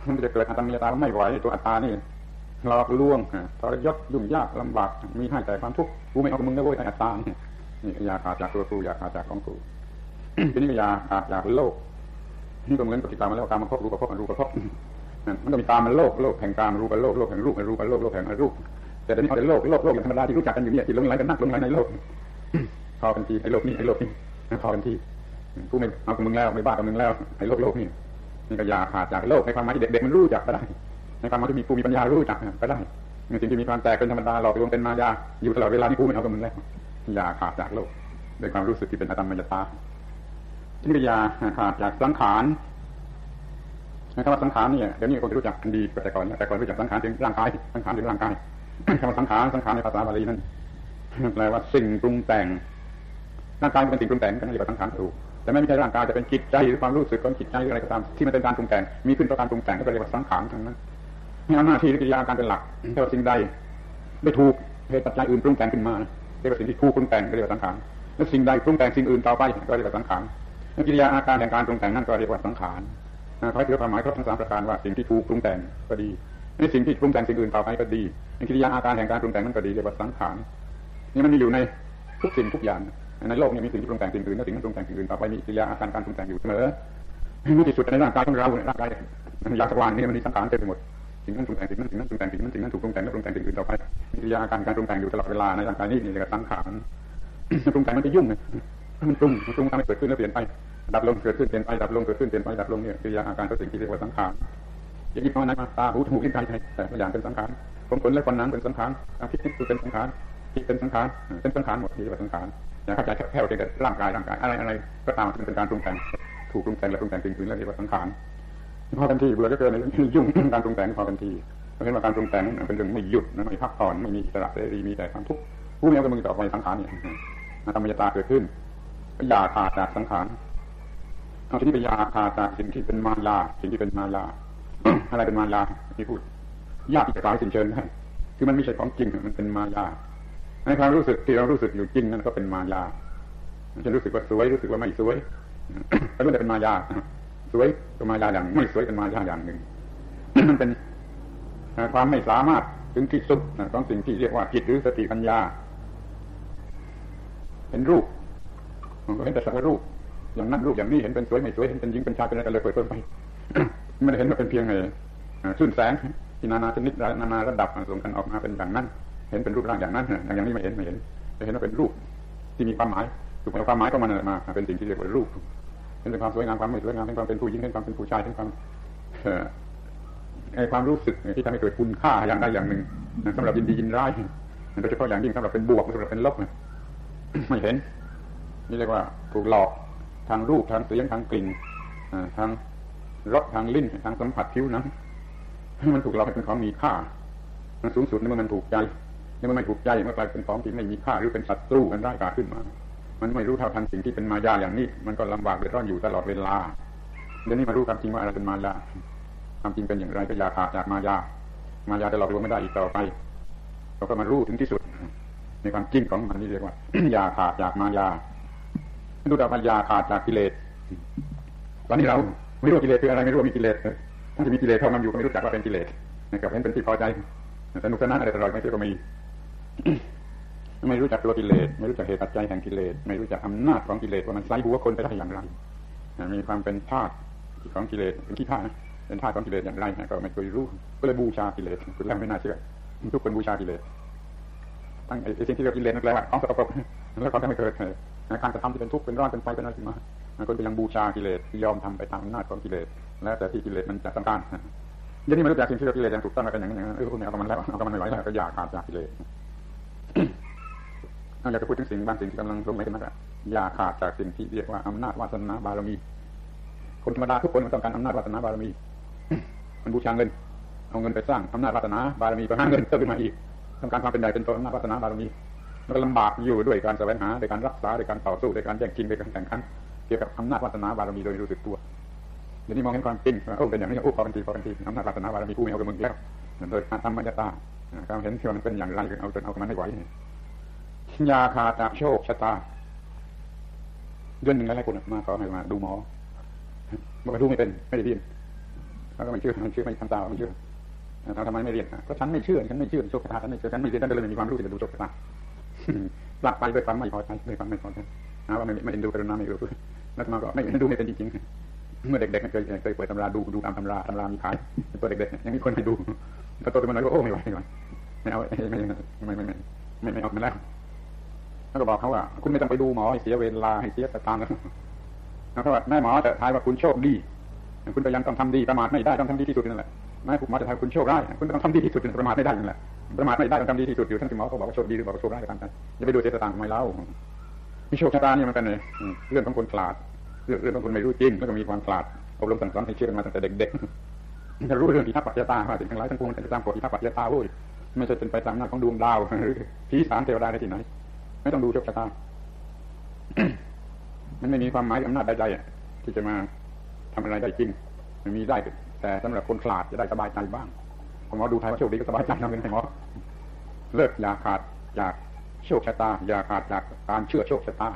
มันจะเกิดอัตตามีอัตตาไม่ไหวตัวอัตตานี่หลอกลวงทรยศยุ่งยากลำบากมีให้แต่ความทุกข์กูไม่เอากับมึงนะเว้ยอัตตานี่นี่ยากขาดจากตัวกูอยากขาดจากของกูทีนี้อยาขาดจากโลกนี่ก็เหมือนปฏิกรรมมาแล้วการมาพบรูปประพบรูปประพบมันก็มีตามมันโลกโลกแห่งการรูปโลกโลกแห่งรูปแห่งรูปโลกโลกแห่งรูป แต่เดี๋ยวนี้เอาแต่โลกโลกโลกอย่างธรรมดาที่รู้จักกันอยู่เนี่ยที่ลงไหลกันนักลงไหลในโลกพอกันทีไอ้โลกนี้ไอ้โลกนี้พอกันทีกูไม่เอากับมึงแล้วไม่บ้ากับมึงแล้วไอ้โลกโลกนี่นี่ก็ยาขาดจากโลกในความหมายที่เด็กๆมันรู้จักก็ได้ ในความหมายที่มีกูมีปัญญารู้จักก็ได้สิ่งที่มีความแตกเป็นธรรมดาหลอกลวงเป็นมายาอยู่ตลอดเวลานี่กูไม่เอากับมึงแล้วยาขาดจากโลกโดยความรู้สึกที่เป็นอตมมยตาที่ก็ยาขาดจากสังขารคำว่าสังขารเนี่ยเดี๋ยวนี้คนรู้จักกันดีแต่ก่อนแต่ก่อนรู้จักสังขารถึงร่างกายสังขารถึงร่างกาย คำว่าสังขารสังขารในภาษาบาลีนั้นแปลว่าสิ่งปรุงแต่งร่างกายเป็นสิ่งปรุงแต่งกันเรียกว่าสังขารถูกแต่ไม่ใช่ร่างกายจะเป็นจิตใจหรือความรู้สึกของจิตใจหรืออะไรก็ตามที่มันเป็นการปรุงแต่งมีขึ้นเพราะการปรุงแต่งก็เรียกว่าสังขารทั้งนั้นมีอำนาจที่กิริยาการเป็นหลักแต่ว่าสิ่งใดได้ถูกเหตุปัจจัยอื่นปรุงแต่งขึ้นมาเรียกว่าสิ่งที่ถูกปรุงแต่งก็เรียกว่าสังขารและสิ่งใดปรุงแต่งสิ่งอื่นต่อไปก็เรียกว่าสังขารกิริยาอาการแห่งการปรุงแต่งนั่นก็เรียกว่าสังขารขอให้ถือความหมายครบทั้งสามประการว่าสิ่งที่ถูกปรุงแต่งก็ดี ในสิ่งที่ปรุงแต่งสิ่งอื่นต่อไปก็ดีในกิริยาอาการแห่งการปรุงแต่งนั้นก็ดีเรียกว่าสังขารนี่มันมีอยู่ในทุกสิ่งทุกอย่างในโลกนี้มีสิ่งที่ปรุงแต่งสิ่งอื่นและสิ่งที่ปรุงแต่งสิ่งอื่นต่อไปมีกิริยาอาการการปรุงแต่งอยู่เสมอไม่ที่สุดในร่างกายของเราร่างกายยาสวานนี่มันมีสังขารเต็มไปหมดสิ่งนั้นปรุงแต่งสิ่งนั้นสิ่งนั้นปรุงแต่งสิ่งนั้นสิ่งนั้นถูกปรุงแต่งและปรุงแต่งสิ่งอื่นต่อไปมีกิริยาอาการการปรุงแต่งอยู่ตลอดเวลาในร่างกายนี้นี่เรียกว่าสังขารปรุงแต่งมันจะยุ่งเลยมันปรุงมันปรุงทำให้เกิดขึ้นแล้วเปลี่ยนไปดับลงเกิดขึ้นเปลี่ยนไปดับลงเกิดขึ้นเปลี่ยนไปดับลงเนี่ยกิริยาอาการของสิ่งที่เรียกว่าสังขาร อย่างนี้ภาวนาตาหูจมูกลิ้นกายใจแต่ละอย่างเป็นสังขารผมขนและฟันหนังเป็นสังขารคิดนี่คือเป็นสังขารคิดเป็นสังขารเป็นสังขารหมดที่เรียกว่าสังขารอย่าเข้าใจแค่ว่าเป็นร่างกายร่างกายอะไรอะไรก็ตามที่เป็นการปรุงแต่งถูกปรุงแต่งและปรุงแต่งสิ่งอื่นแล้วเรียกว่าสังขารพอกันทีเบื่อก็เกินในยุ่งการปรุงแต่งพอกันทีเพราะฉะนั้นการปรุงแต่งเป็นเรื่องไม่หยุดไม่พักผ่อนไม่มีอิสระเสรีมีแต่ความทุกข์ผู้มีเอากำลังต่อไปสังขารเนี่ยธรรมยตาเกิดขึ้นยาขาดจากสังขารเอาทีนี้เป็นยาขาดจากสิ่งที่เป็นมายาสิ่งที่เป็นมายา อะไรเป็นมายาที่พูดยากที่จะกล่าวสิ่งเชิญได้คือมันไม่ใช่ของจริงมันเป็นมายาในความรู้สึกที่เรารู้สึกอยู่จริงนั่นก็เป็นมายาจะรู้สึกว่าสวยรู้สึกว่าไม่สวยแต่ล้วนแต่เป็นมายาสวยก็มายาอย่างไม่สวยเป็นมายาอย่างหนึ่งมันเป็นความไม่สามารถถึงที่สุดของสิ่งที่เรียกว่าจิตหรือสติปัญญา เป็นรูปมันก็เห็นแต่สักรูปอย่างนั้นรูปอย่างนี้เห็นเป็นสวยไม่สวยเห็นเป็นหญิงเป็นชายเป็นอะไรกันเลยเปิดเพิ่มไป ไม่ได้เห็นว่าเป็นเพียงไงขึ้นแสงที่นานาชนิดนานาระดับส่งกันออกมาเป็นอย่างนั้น เห็นเป็นรูปร่างอย่างนั้นอย่างนี้ไม่เห็นไม่เห็นจะเห็นว่าเป็นรูปที่มีความหมายถูกเอาความหมายของมันมาเป็นสิ่งที่เรียกว่ารูปเห็นเป็นความสวยงามความไม่สวยงามเป็นความเป็นผู้หญิงเป็นความเป็นผู้ชายเป็นความไอความรู้สึกที่ทำให้เกิดคุณค่าอย่างใดอย่างหนึ่งสำหรับยินดียินร้ายโดยเฉพาะอย่างยิ่งสำหรับเป็นบวกสำหรับเป็นลบไม่เห็น นี่เรียกว่าถูกหลอกทางรูปทางเสียงทางกลิ่นทาง รสทางลิ้นทางสัมผัสผิวนั้นมันถูกหลอกให้เป็นของมีค่า มันสูงสุดนี่มันถูกใจนี่มันไม่ถูกใจมันกลายเป็นของที่ไม่มีค่าหรือเป็นศัตรูกันได้กาขึ้นมา มันไม่รู้เท่าทันสิ่งที่เป็นมายาอย่างนี้ มันก็ลำบากเดือดร้อนอยู่ตลอดเวลาเดี๋ยวนี้มารู้ความจริงว่าอะไรเป็นมายาความจริงเป็นอย่างไรก็ยาขาดจากมายามายาจะหลอกลวงไม่ได้อีกต่อไป เราก็มารู้ถึงที่สุด ในความจริงของมันนี่เรียกว่ายาขาดจากมายาดูดาปัญญาขาดจากกิเลสตอนนี้เรา ไม่รู้กิเลสคืออะไรไม่รู้มีกิเลสถ้าจะมีกิเลสเข้ามาอยู่ก็ไม่รู้จักว่าเป็นกิเลสนะครับเห็นเป็นที่พอใจสนุกสนานอะไรตลอดไม่ใช่ก็มีไม่รู้จักตัวกิเลสไม่รู้จักเหตุปัจจัยแห่งกิเลสไม่รู้จักอำนาจของกิเลสว่ามันไล่หัวคนไปได้อย่างไรมีความเป็นธาตุของกิเลสเป็นขี้ข้าเป็นธาตุของกิเลสอย่างไรก็ไม่เคยรู้ก็เลยบูชากิเลสคุณแล้วไม่น่าเชื่อทุกคนบูชากิเลสตั้งไอ้สิ่งที่เรียกกิเลสนั่นแหละของสกปรกแล้วเขาจะไม่เกิดการกระทำที่เป็นทุกข์เป็นร้อนเป็นไฟเป็นอะไรขึ้นมา ก็ยังบูชากิเลสยอมทำไปตามอำนาจของกิเลสแล้วแต่ที่กิเลสมันจะต้องการยันนี้มันรู้จักสิ่งที่เรียกกิเลสอย่างถูกต้องเป็นอย่างนั้นเออคุณไม่เอากับมันแล้วเอากับมันไม่ไหวแล้วก็อยากขาดจากกิเลสอยากจะพูดถึงสิ่งบางสิ่งที่กำลังลงในกันนะอย่าขาดจากสิ่งที่เรียกว่าอำนาจวาสนาบารมี คนธรรมดาทุกคนมันต้องการอำนาจวาสนาบารมี มันบูชาเงิน เอาเงินไปสร้างอำนาจวาสนาบารมีไปหาเงินเพิ่มขึ้นมาอีกต้องการความเป็นใหญ่เป็นโตอำนาจวาสนาบารมีมันก็ลำบากอยู่ด้วยการแสวงหาด้วยการรักษาด้วยการต่อสู้ด้วยการแย่งชิงด้วยการแข่งขัน เกี่ยวกับอำนาจวาสนาบารมีโดยรู้สึกตัวเดี๋ยวนี้มองเห็นความจริงโอ้เป็นอย่างนี้โอ้พอกันทีพอกันทีอำนาจวาสนาบารมีผู้มีเอากับมึงแล้วโดยการทำมัญญาตาการเห็นที่มันเป็นอย่างไรเอาจนเอากับมันไม่ไหวยาคาจาโชคชะตาเดือนหนึ่งหลายคนมาขอให้มาดูหมอบอกว่าดูไม่เป็นไม่ได้เรียนเขาก็ไม่เชื่อไม่เชื่อไม่ทำตาไม่เชื่อทำไมไม่เรียนเพราะฉันไม่เชื่อฉันไม่เชื่อโชคชะตาฉันไม่เชื่อฉันไม่เรียนฉันเลยไม่มีความรู้ที่จะดูโชคชะตาหลับไปด้วยความไม่พอใจด้วยความไม่พอใจนะว่าไม่ไม่เอ็นดูกรุณาไม่รู้ แล้วมาก็ไม่ดูไม่เป็นจริงๆเมื่อเด็กๆเคยเคยเปิดตำราดูดูตามตำราตำรามีขายตัวเด็กๆยังมีคนให้ดูพอโตขึ้นมาหน่อยก็โอ้ไม่ไหวไม่ไหวไม่เอาไม่ไม่ไม่ไม่ไม่ไม่เอามาแล้วแล้วก็บอกเขาว่า คุณไม่ต้องไปดูหมอให้เสียเวลาให้เสียสตางค์แล้วเขาว่าแม่หมอจะทายว่าคุณโชคดีคุณก็ยังต้องทำดีประมาทไม่ได้ต้องทำดีที่สุดนั่นแหละแม่หมอจะทายคุณโชคร้ายคุณต้องทำดีที่สุดประมาทไม่ได้นั่นแหละประมาทไม่ได้ต้องทำดีที่สุดอยู่ท่านหมอเขาบอกว่าโชคดีหรือบอกว่าโชคร้ายก็ตามกันอย่าไปดูเสียสตางค์ไม่เล่า มีโชคชะตาเนี่ยมันเป็นเรื่องของคนขลาดเรื่องของคนไม่รู้จริง แล้วก็มีความขลาดอบรมสั่งสอนให้เชื่อมาตั้งแต่เด็กๆจะรู้เรื่องที่ทัพปัจจตาว่าสิ่งทั้งหลายทั้งปวงเป็นตามกฎที่ทัพปัจจตาโว้ยไม่ใช่เป็นไปตามหน้าของดวงดาวหรือผีสารเทวดาได้ที่ไหนไม่ต้องดูโชคชะตามันไม่มีความหมายอำนาจใดๆที่จะมาทำอะไรได้จริง มันมีได้แต่สำหรับคนขลาดจะได้สบายใจบ้างผมหมอดูไทยว่าโชคดีก็สบายใจนะเป็นไงหมอเลิกอย่าขาดจาก โชคชะตา อย่าขาดจากการเชื่อโชคชะตา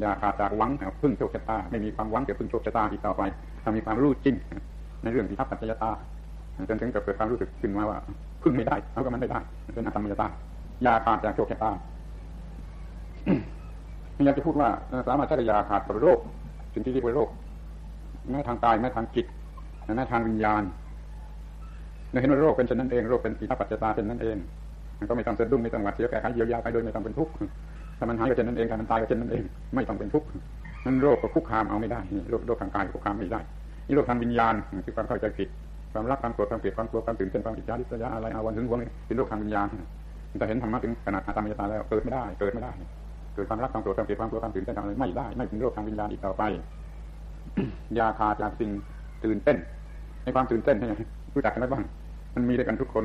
อย่าขาดจากหวังพึ่งโชคชะตา ไม่มีความหวังจะพึ่งโชคชะตาอีกต่อไปถ้ามีความรู้จริง ในเรื่องที่ทับปัจจยตาจนถึงกับเกิดความรู้สึกขึ้นมาว่า พึ่งไม่ได้เอากับมันไม่ได้เป็นอธรรมยตาอย่าขาดจากโชคชะตาอยากจะพูดว่าสามารถใช้ยาขาดกับโรคสิ่งที่เรียกว่าโรคแม้ทางกายแม้ทางจิตแม้ทางวิญญาณเราเห็นว่าโรคเป็นเช่นนั้นเองโรคเป็นอิทธิปัจจตาเป็นนั้นเอง ก็ไม่ต้องเสดุ้งไม่ต้องหวาดเสียวแก้ไขเยียวยาไปโดยไม่ต้องเป็นทุกข์ถ้ามันหายก็เช่นนั้นเองการมันตายก็เช่นนั้นเอง ไม่ต้องเป็นทุกข์นั้นโรคก็คุกคามเอาไม่ได้โรคโรคทางกายคุกคามไม่ได้นี่โรคทางวิญญาณคือความเข้าใจผิดความรักความโกรธความเกลียดความกลัวความตื่นเต้นความอิจฉาริษยาอะไรอาวันถึงหวงเป็นโรคทางวิญญาณแต่เห็นธรรมะถึงขนาดอาตมยตาแล้วเกิดไม่ได้เกิดไม่ได้เกิดความรักความโกรธความเกลียดความกลัวความตื่นเต้นอะไรไม่ได้ไม่เป็นโรคทางวิญญาณอีกต่อไปยาคาจากสิ่งตื่นเต้นในความตื่นเต้นรู้จักกันไหมบ้าง มันมีด้วยกันทุกคน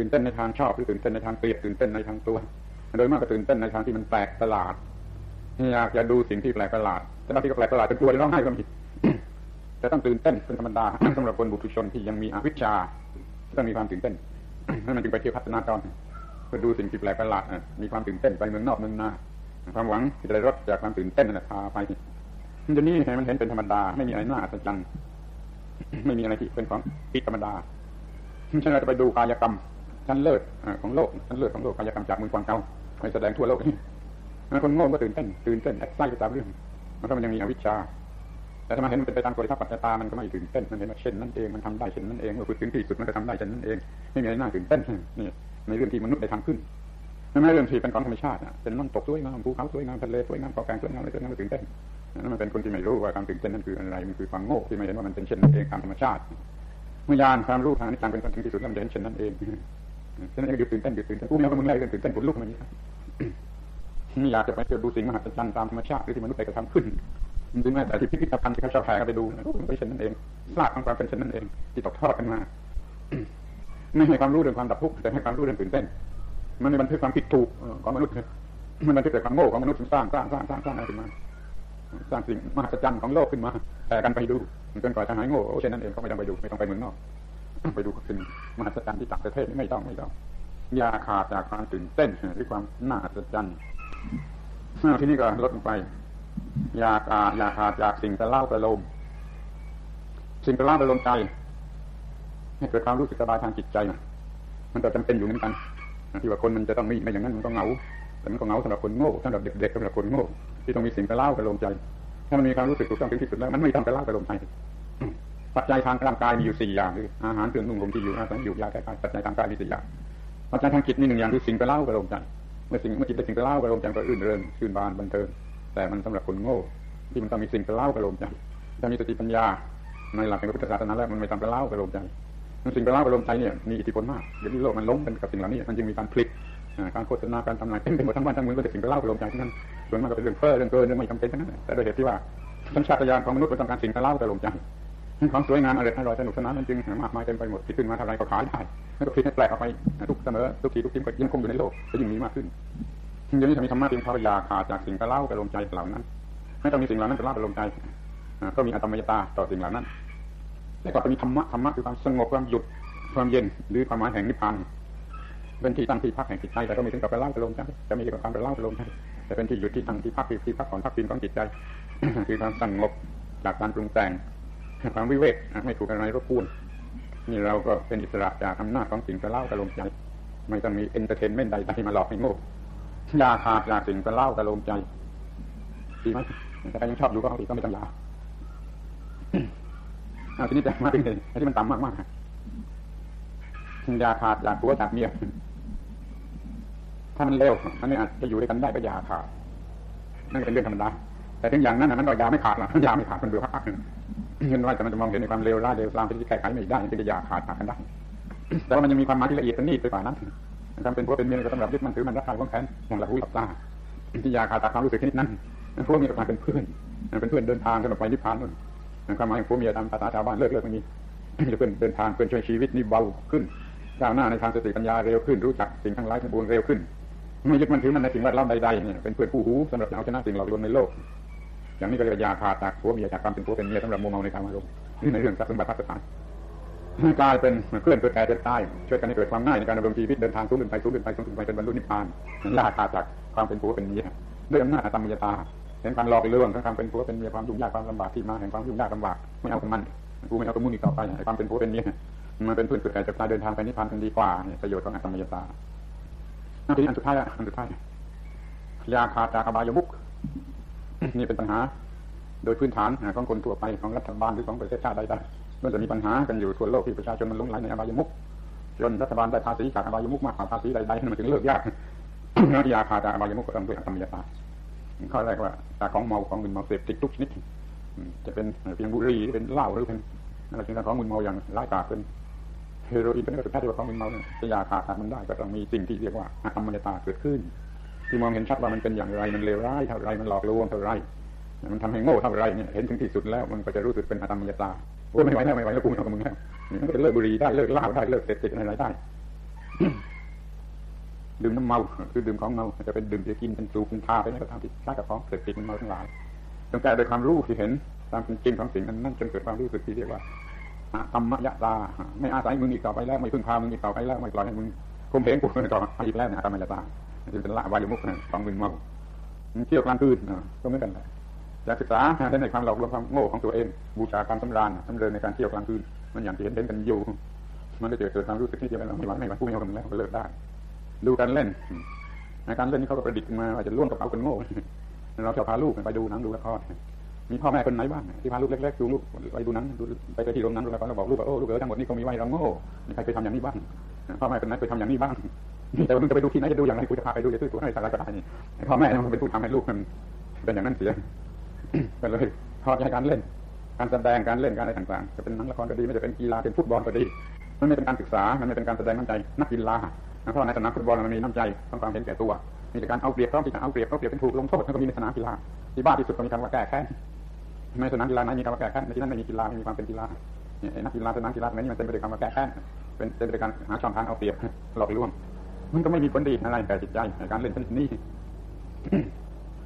ตื่นเต้นในทางชอบหรือตื่นเต้นในทางเกลียดตื่นเต้นในทางตัว โดยมากก็ตื่นเต้นในทางที่มันแปลกประหลาดอยากจะดูสิ่งที่แปลกประหลาด แต่บางทีก็แปลกประหลาดจนกลัวร้องไห้ก็มีแต่ต้องตื่นเต้นเป็นธรรมดาสำหรับคนบุตุชนที่ยังมีอวิชชาต้องมีความตื่นเต้นนั่นมันจึงไปเที่ยวพัฒนาการเพื่อดูสิ่งที่แปลกประหลาดมีความตื่นเต้นไปเมืองนอกเมืองนาความหวังที่จะได้รถจากความตื่นเต้นนั่นแหละพาไปมันจะนี่ให้มันเห็นเป็นธรรมดาไม่มีอะไรน่าอัศจรรย์ไม่มีอะไรที่เป็นของผิดธรรมดาฉันเราจะไปดูกายกรรม ชั้นเลิศของโลกชั้นเลิศของโลกกายกรรมจากมือความเก่าไปแสดงทั่วโลกนี่คนโง่ก็ตื่นเต้นตื่นเต้นแอคไซต์ไปตามเรื่องมันก็มันยังมีอวิชชา แต่ถ้ามันเห็นมันเป็นไปตามกฎทัพปัจจตามันก็ไม่ตื่นเต้นมันเห็นว่าเช่นนั้นเองมันทำได้เช่นนั้นเองเมื่อถึงที่สุดมันก็ทำได้เช่นนั้นเองไม่มีอะไรน่าตื่นเต้นนี่ในเรื่องที่มนุษย์ได้ทำขึ้นไม่เรื่องที่เป็นของธรรมชาติเป็นน้ำตกสวยงามภูเขาสวยงามทะเลสวยงามเกาะแกงสวยงามอะไรสวยงามตื่นเต้นนั่นมันเป็นคนที่ไม่รู้ว่าความตื่นเต้นนั้นคืออะไรมันคือความโง่ที่ไม่เห็นว่ามันเป็นเช่นนั้นเองตามธรรมชาติเมื่อยานความรู้ทางนิจังเป็นคนถึงที่สุดแล้วมันเห็นเช่นนั้นเอง ฉะนั้นหยุดตื่นเต้นหยุดตื่นเต้นผู้มีเอามึงไล่ตื่นเต้นปวดลุกมันนี่นี่อยากจะไปเจอดูสิ่งมหัศจรรย์ตามธรรมชาติหรือที่มนุษย์ได้กระทำขึ้นถึงแม้แต่ที่พิพิธภัณฑ์ที่เขาชอบแผ่กันไปดูมันเป็นเช่นนั้นเองซากของความเป็นเช่นนั้นเอง ที่ตกทอดกันมา ไม่ให้ความรู้เรื่องความดับทุกข์แต่ให้ความรู้เรื่องตื่นเต้น มันบันทึกความผิดถูกของมนุษย์มันบันทึกแต่ความโง่ของมนุษย์สร้างสร้างสร้างสร้างสร้างอะไรขึ้นมาสร้างสิ่งมหัศจรรย์ของโลกขึ้นมาแต่กันไปดูจนกว่าจะหายโง่เช่นนั้นเองก็ไม่ต้องไปดูไม่ต้องไปเมืองนอก ไปดูสิ่งมหัศจรรย์ที่ต่างประเทศไม่ต้องไม่ต้องยาขาดจากความตื่นเต้นหรือความน่าอัศจรรย์ที่นี่ก็ลดลงไปยากาดยาขาดจากสิ่งตะเล่าตะลมสิ่งตะเล่าตะลมใจให้เกิดความรู้สึกสบายทางจิตใจ มันก็จำเป็นอยู่เหมือนกันที่ว่าคนมันจะต้องมีไม่อย่างนั้นมันก็เหงาแต่มันก็เหงาสำหรับคนโง่สำหรับเด็กๆสำหรับคนโง่ที่ต้องมีสิ่งกระเล่ากระโลมใจ ถ้ามันมีความรู้สึกถูกต้องถึงที่สุดแล้วมันไม่ต้องกระเล่ากระโลมใจ ปัจจัยทางร่างกายมีอยู่สี่อย่างคืออาหารเครื่องนุ่งห่มที่อยู่อาศัยอยู่ยาแก้ไขปัจจัยทางกายมีสี่อย่างปัจจัยทางจิตมีหนึ่งอย่างคือสิ่งกระเล่ากระโลมใจเมื่อสิ่งเมื่อจิตได้สิ่งกระเล่ากระโลมใจก็อื่นเริงชื่นบานบันเทิงแต่มันสำหรับคนโง่ที่มันต้องมีสิ่งกระเล่ากระโลมใจถ้ามีสติปัญญาในหลักแห่งพระพุทธศาสนาแล้วมันไม่ต้องกระเล่ากระโลมใจสิ่งกระเล่ากระโลมใจเนี่ยมีอิทธิพลมากเดี๋ยวนี้โลกมันล้มกันกับสิ่งเหล่านี้มันจึงมีการพลิกการโฆษณาการทำลายเต็มไปหมดทั้งบ้านทั้งเมืองก็แต่สิ่งกระเล่ากระโลมใจทั้งนั้นส่วนมากก็เป็นเรื่องเฟ้อเรื่องเกินเรื่องไม่จำเป็นทั้งนั้นแต่โดยเหตุที่ว่าสัญชาตญาณของมนุษย์มันต้องการสิ่งกระเล่ากระโลมใจ ของสวยงามอร่อยอร่อยสนุกสนานมันจึงมากมายเต็มไปหมดที่ขึ้นมาทำอะไรก็ขายได้แล้วก็พลิกให้แปลกออกไปทุกเสมอทุกทีทุกทีก็ยังคงอยู่ในโลกจะยิ่งมีมากขึ้นเดี๋ยวนี้ถ้ามีธรรมะเพียงพออยาขาดจากสิ่งกระเล่ากระลมใจเหล่านั้นไม่ต้องมีสิ่งเหล่านั้นกระเล่ากระลมใจก็มีอัตมยตาต่อสิ่งเหล่านั้นแล้วก็จะมีธรรมะธรรมะคือความสงบความหยุดความเย็นหรือความหมายแห่งนิพพานเป็นที่ตั้งที่พักแห่งจิตใจแต่ก็มีถึงกับประเล้าประโลมใจจะมีเกี่ยวกับความประเล้าประโลมใจแต่เป็นที่หยุดที่ตั้งที่พักที่พักผ่อนพักพิงของจิตใจ คือความสงบจากการปรุงแต่ง ความวิเวกไม่ถูกอะไรรบกวนนี่เราก็เป็นอิสระจากอำนาจของสิ่งประเล้าประโลมใจไม่ต้องมี entertainment ใดๆมาหลอกให้โง่หย่าขาดจากสิ่งประเล้าประโลมใจดีไหมแต่ใครยังชอบดูก็เอาอีกก็ไม่ต้องย่าเอาทีนี้จะมาถึงไอ้ที่มันต่ำมากมากยาขาดจากผัวจากเมียถ้ามันเร็วมันไม่อาจจะอยู่ด้วยกันได้ก็ยาขาดนั่นเป็นเรื่องธรรมดาแต่ถึงอย่างนั้นมันก็ยาไม่ขาดหรอกยาไม่ขาดมันเบื่อพักหนึ่ง เห็นว่าแต่มันจะมองเห็นในความเร็วร้ายเร็วซามที่แก้ไขไม่ได้ที่จะยาขาดขาดกันได้ แต่ว่ามันยังมีความหมายที่ละเอียดประณีตไปกว่านั้นทำเป็นผัวเป็นเมียก็สำหรับยึดมันถือมันรักใคร่วงแขนอย่างหลับหูหลับตาที่ยาขาดตัดความรู้สึกชนิดนั้นพวกมีกับการเป็นเพื่อนเป็นเพื่อนเดินทางกันออกไปนิพพานนู่นความหมายของผัวเมีตามภาษาชาวบ้านเลิกเลิกไม่มีจะเพื่อนเดินทางเพื่อนช่วยชีวิตนี่เบาขึ้นก้าวหน้าในทางสติปัญญาเร็วขึ้นรู้จักสิ่งทั้งหลายทั้งปวงเร็วขึ้นไม่ยึดมันถือมันในสิ่งแวดล้อมใดๆเนี่ยเป็นเพื่อนผู้หูสำหรับเอาชนะสิ่งเหล่านี้ในโลก อย่างนี้ก็เรียกยาขาดจากผัวเมียจากความเป็นผัวเป็นเมียสำหรับโมเมาในการอารมณ์นี่ในเรื่องทรัพย์สมบัติพัฒนากลายเป็นเพื่อนเกิดแก่เกิดตายช่วยกันให้เกิดความง่ายในการดำรงชีวิตเดินทางสูงขึ้นไปสูงขึ้นไปสูงขึ้นไปเป็นบรรลุนิพพานลาขาดจากความเป็นผัวเป็นเมียด้วยอำนาจธรรมยตาเห็นการหลอกเรื่องทั้งความเป็นผัวเป็นเมียความยุ่งยากความลำบากที่มาแห่งความยุ่งยากลำบากไม่เอากับมันกูไม่เอากับมึงอีกต่อไปความเป็นผัวเป็นเมียมันเป็นเพื่อนเกิดแก่เกิดตายเดินทางไปนิพพานกันดีกว่าประโยชน์ของธรรมยตาทีนี้อันสุดท้ายอันสุดท้ายยาขาจากอบายมุก นี่เป็นปัญหา โดยพื้นฐานของคนทั่วไปของรัฐบาลหรือของประเทศชาติใดๆมันจะมีปัญหากันอยู่ทั่วโลกที่ประชาชนมันหลงไหลในอบายมุกจนรัฐบาลได้ภาษีจากอบายมุกมากกว่าภาษีใดๆมันถึงเลิกยากยาขาดจากอบายมุกก็ต้องด้วยธรรมยตาข้อแรกว่าจากของเมาของมึนเมาเสพติดทุกชนิดจะเป็นเพียงบุหรี่เป็นเหล้าหรือเป็นอะไรเป็นของมึนเมาอย่างร้ายกาจเป็นเฮโรอีนเป็นสุดท้ายที่ว่าของมึนเมาเนี่ยจะยาขาดมันได้ก็ต้องมีสิ่งที่เรียกว่าธรรมยตาเกิดขึ้น ที่มองเห็นชัดว่ามันเป็นอย่างไรมันเลวร้ายเท่าไรมันหลอกลวงเท่าไรมันทำให้โง่เท่าไรเนี่ยเห็นถึงที่สุดแล้วมันก็จะรู้สึกเป็นอธรรมยตาโอ้ไม่ไหวแล้วไม่ไหวแล้วกูไม่เอากับมึงแล้วมันก็เลิกบุหรี่ได้เลิกเหล้าได้เลิกเสพติดอะไรได้ดื่มน้ำเมาคือดื่มของเมาจะเป็นดื่มจะกินเป็นสูบเป็นทาไปก็ตามที่ใช้กับของเสพติดมันเมาทั้งหลายต้งแก้โดยความรู้ที่เห็นตามเป็นจริงของสิ่งนั้นนั่นจนเกิดความรู้สึกที่เรียกว่าธรรมยตาไม่อาศัยมึงอีกต่อไปแล้วไม่พึ่งพามึงอีกต่อไปแล้วไม่ปล่อยให้มึงคมเพงกูต่อไปอีกแล้วนะธรรมยตา จะเป็นละวายมุกของมึงเมาเที่ยวกลางคืนก็เหมือนกันอยากศึกษาในความหลอกลวงความโง่ของตัวเอง บูชาความสำราญสำเริญในการเที่ยวกลางคืน มันอย่างที่เห็นเห็นกันอยู่ มันได้เกิดความรู้สึกที่จะไม่หวังไม่หวังผู้ไม่เอากันแล้วก็เลิกได้ ดูการเล่นในการเล่นนี่เขาก็ประดิษฐ์มาว่าจะล่วงกระเป๋ากันโง่เราจะพาลูกไปดูหนังดูละครมีพ่อแม่คนไหนบ้างที่พาลูกเล็กๆดูลูกไปดูหนังดูไปไปที่โรงหนังดูละครเราบอกลูกว่าโอ้ลูกเอ๋ยทั้งหมดนี้เขามีไว้เราโง่ใครเคยทำอย่างนี้บ้างพ่อแม่คนไหนเคยทำอย่างนี้บ้าง แต่ว่ามึงจะไปดูที่ไหนจะดูอย่างไรกูจะพาไปดูจะซื้อตั๋วให้อะไรก็ได้นี่พ่อแม่มันเป็นผู้ทำให้ลูกมันเป็นอย่างนั้นเสียก็เลยพอใจการเล่น การแสดงการเล่นการอะไรต่างๆ จะเป็นหนังละครก็ดีไม่จะเป็นกีฬาเป็นฟุตบอลก็ดี มันไม่เป็นการศึกษา มันไม่เป็นการแสดงน้ำใจนักกีฬาเพราะในสนามฟุตบอลมันมีน้ำใจต้องความเห็นแก่ตัว มีแต่การเอาเปรียบพร้อมที่จะเอาเปรียบเอาเปรียบเป็นถูกลงโทษแล้วก็มีในสนามกีฬาที่บ้าที่สุดก็มีคำว่าแก้แค้นในสนามกีฬาไหนมีคำว่าแก้แค้นในที่นั้นไม่มีกีฬาไม่มีความเป็นกีฬานักกีฬาสนามกีฬาไหนนี่มันเต็มไปด้วยคำว่าแก้แค้นเป็นเต็มไปด้วยการหาช่องทางเอาเปรียบหลอกลวง มันก็ไม่มีผลดีอะไรแก่จิตใจในการเล่นชนิดนี้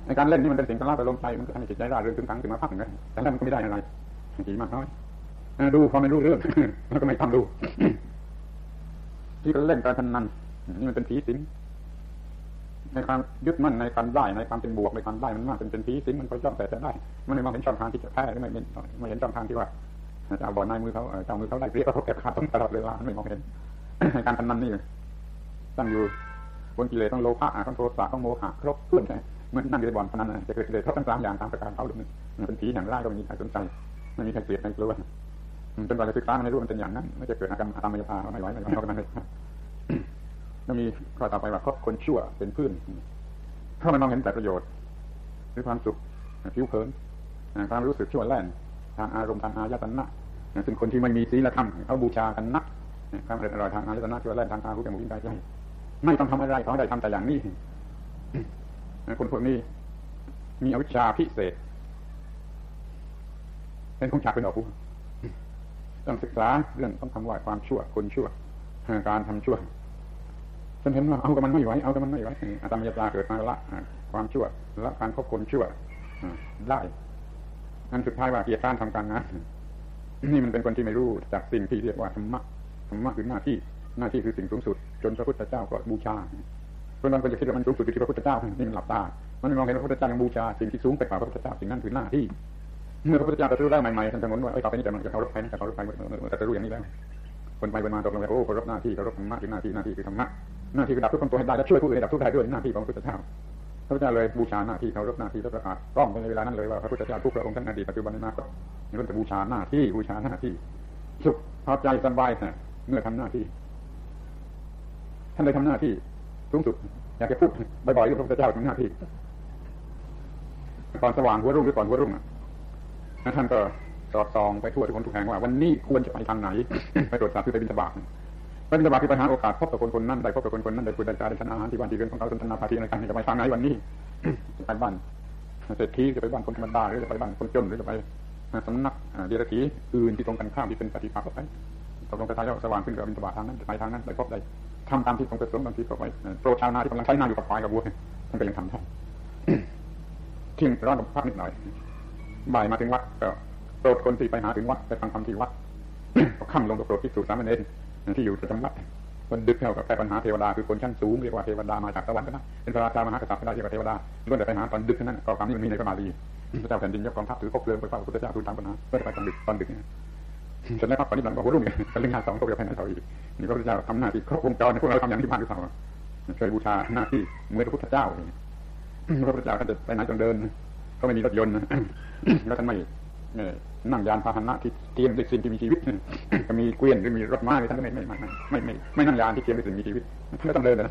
ในการเล่นนี่มันเป็นสิ่งกระลาไปลมใจมันก็ทำให้จิตใจร่าเริงตึงตังถึงมาพักหนึ่งแต่แล้วมันก็ไม่ได้อะไรดีมากน้อยดูพอไม่รู้เรื่องมันก็ไม่ทำดูที่เล่นการพนันนี่มันเป็นผีสิงในความยึดมั่นในการได้ในความเป็นบวกในการได้มันมากเป็นเป็นผีสิงมันก็ย่อมแต่จะได้ มันไม่มองเห็นช่องทางที่จะแพ้ไม่ไม่เห็นช่องทางที่ว่าเจ้าบอนายมือเขาเจ้ามือเขาได้เรียบเขาเก็บขาต้องตลอดเวลาไม่มองเห็นการพนันนี่ ตั้งอยู่คนกิเลสต้องโลภะต้องโทสะต้องโมหะครบถ้วนใช่เมื่อนั่งอยู่ในบ่อนพนันจะเกิดกิเลสทั้งสามอย่างตามประการเขาหรือมันเป็นผีอย่างร้ายก็ไม่มีใครสนใจไม่มีใครเกลียดใครกลัวจนกว่าจะศึกษาไม่รู้มันเป็นอย่างนั้นไม่จะเกิดอาการอาตมยภาไม่ไหวไม่ไหวเอากันมันเลยแล้วมีข้อต่อไปว่าคบคนชั่วเป็นเพื่อนถ้ามันมองเห็นแต่ประโยชน์หรือความสุขผิวเผินความรู้สึกชั่วแล่นทางอารมณ์ทางอายตนะซึ่งคนที่ไม่มีศีลธรรมเขาบูชากันนักความอร่อยทางอายตนะชั่วแล่นทางตาหูจมูกลิ้นกายใจ ไม่ต้องทำอะไรเขาได้ทำแต่อย่างนี้คนพวกนี้ มีอวิชชาพิเศษ เป็นคงฉากเป็นออกผู้ต้องศึกษาเรื่องต้องทำว่าความชั่วคนชั่วการทำชั่วฉันเห็นว่าเอากับมันไม่ไหวเอากับมันไม่ไหวอาตมยตาเกิดมาละความชั่วละการคบคนชั่วได้อันสุดท้ายว่าเกียรติการทำการงานนี่มันเป็นคนที่ไม่รู้จากสิ่งที่เรียกว่าธรรมะธรรมะคือหน้าที่ หน้าที่คือสิ่งสูงสุด จนพระพุทธเจ้าก็บูชาคนบางคนจะคิดว่ามันสูงสุดอยู่ที่พระพุทธเจ้านี่มันหลับตา มันไม่มองเห็นพระพุทธเจ้ายังบูชาสิ่งที่สูงไปกว่าพระพุทธเจ้าสิ่งนั้นคือหน้าที่ เมื่อพระพุทธเจ้าตรัสรู้ได้ใหม่ๆท่านจะงนว่าไอ้ต่อไปนี้จะมันจะเคารพใครนะจะเคารพใครแต่จะรู้อย่างนี้แล้วคนไปคนมาตกลงไปโอ้เคารพหน้าที่เคารพธรรมะคือหน้าที่หน้าที่คือธรรมะหน้าที่คือดับทุกข์ตัวให้ได้และช่วยผู้อื่นดับทุกข์ได้ด้วยหน้าที่ของพระพุทธเจ้าพระพุทธเจ้าเลยบูชาหน้าที่เคารพหน้าที่แล้วประกาศร้องในเวลานั้นเลยว่าพระพุทธเจ้าทุกพระองค์ทั้งอดีตปัจจุบันอนาคตนี่ก็จะบูชาหน้าที่บูชาหน้าที่สุขพอใจสบายเมื่อทำหน้าที่ ท่านเลยทำหน้าที่สูงสุด อยากจะพูดบ่อยๆเรื่องพระพุทธเจ้าทำหน้าที่ก่อนสว่างหัวรุ่งหรือก่อนหัวรุ่งท่านก็สอดส่องไปทั่วทุกคนทุกแห่งว่า วันนี้ควรจะไปทางไหน ไปตรวจสอบคือไปบินตบาทไปบินตบาทคือไปหาโอกาสพบกับคนคนนั้นได้พบกับคนคนนั้นได้คุยได้จาได้ทานอาหารที่บ้านที่เรือนของเขาสนทนาพาทีในการจะไปทางไหนวันนี้ไปบ้านเศรษฐีจะไปบ้านคนธรรมดาหรือจะไปบ้านคนจนหรือจะไปสำนักเดรัจฉีอื่นที่ตรงกันข้ามที่เป็นปฏิภาณไปตกลงกระทายสว่างขึ้นกับบินตบาททางนั้นไปทางนั้นไปพบได้ ทำตามที่ทรงประสงค์ตามที่เขาไว้โปรชาวนาที่กำลังใช้นาอยู่กับควายกับวัวท่านก็ยังทำได้ทิ้งร้อนกับพักนิดหน่อยบ่ายมาถึงวัดก็โปรดคนที่ไปหาถึงวัดไปฟังธรรมที่วัดก็ข้มลงกับโปรดที่สุสามเณรที่อยู่ประจำวัดคนดึกเข้ากับแก้ปัญหาเทวดาคือคนชั้นสูงเรียกว่าเทวดามาจากสวรรค์ก็ได้เป็นพระราชามหากษัตริย์ก็ได้เรียกว่าเทวดาล้วนแต่ไปหาตอนดึกนั้นก็คำนี้มันมีในพระมาลีพระเจ้าแผ่นดินยกกองทัพถือคบเพลิงไปเฝ้าพระพุทธเจ้าทูลถามปัญหาเพื่อไปตอนดึกตอนดึก เสร็จแล้วครับตอนนี้หลังบอกว่ารุ่งเนี่ยเป็นเรื่องงานสองก็จะไปไหนต่ออีกนี่พระพุทธเจ้าทำหน้าที่ครบวงจรพวกเราทำอย่างที่บ้านหรือเปล่าเคยบูชาหน้าที่เหมือนพระพุทธเจ้าพระพุทธเจ้าท่านจะไปไหนจงเดินก็ไม่มีรถยนต์แล้วท่านไม่นั่งยานพาหนะที่เทียมด้วยสิ่งที่มีชีวิตก็มีเกวียนหรือมีรถม้าท่านก็ไม่ไม่ไม่ไม่ไม่ไม่นั่งยานที่เทียมด้วยสิ่งมีชีวิตท่านต้องเดินนะ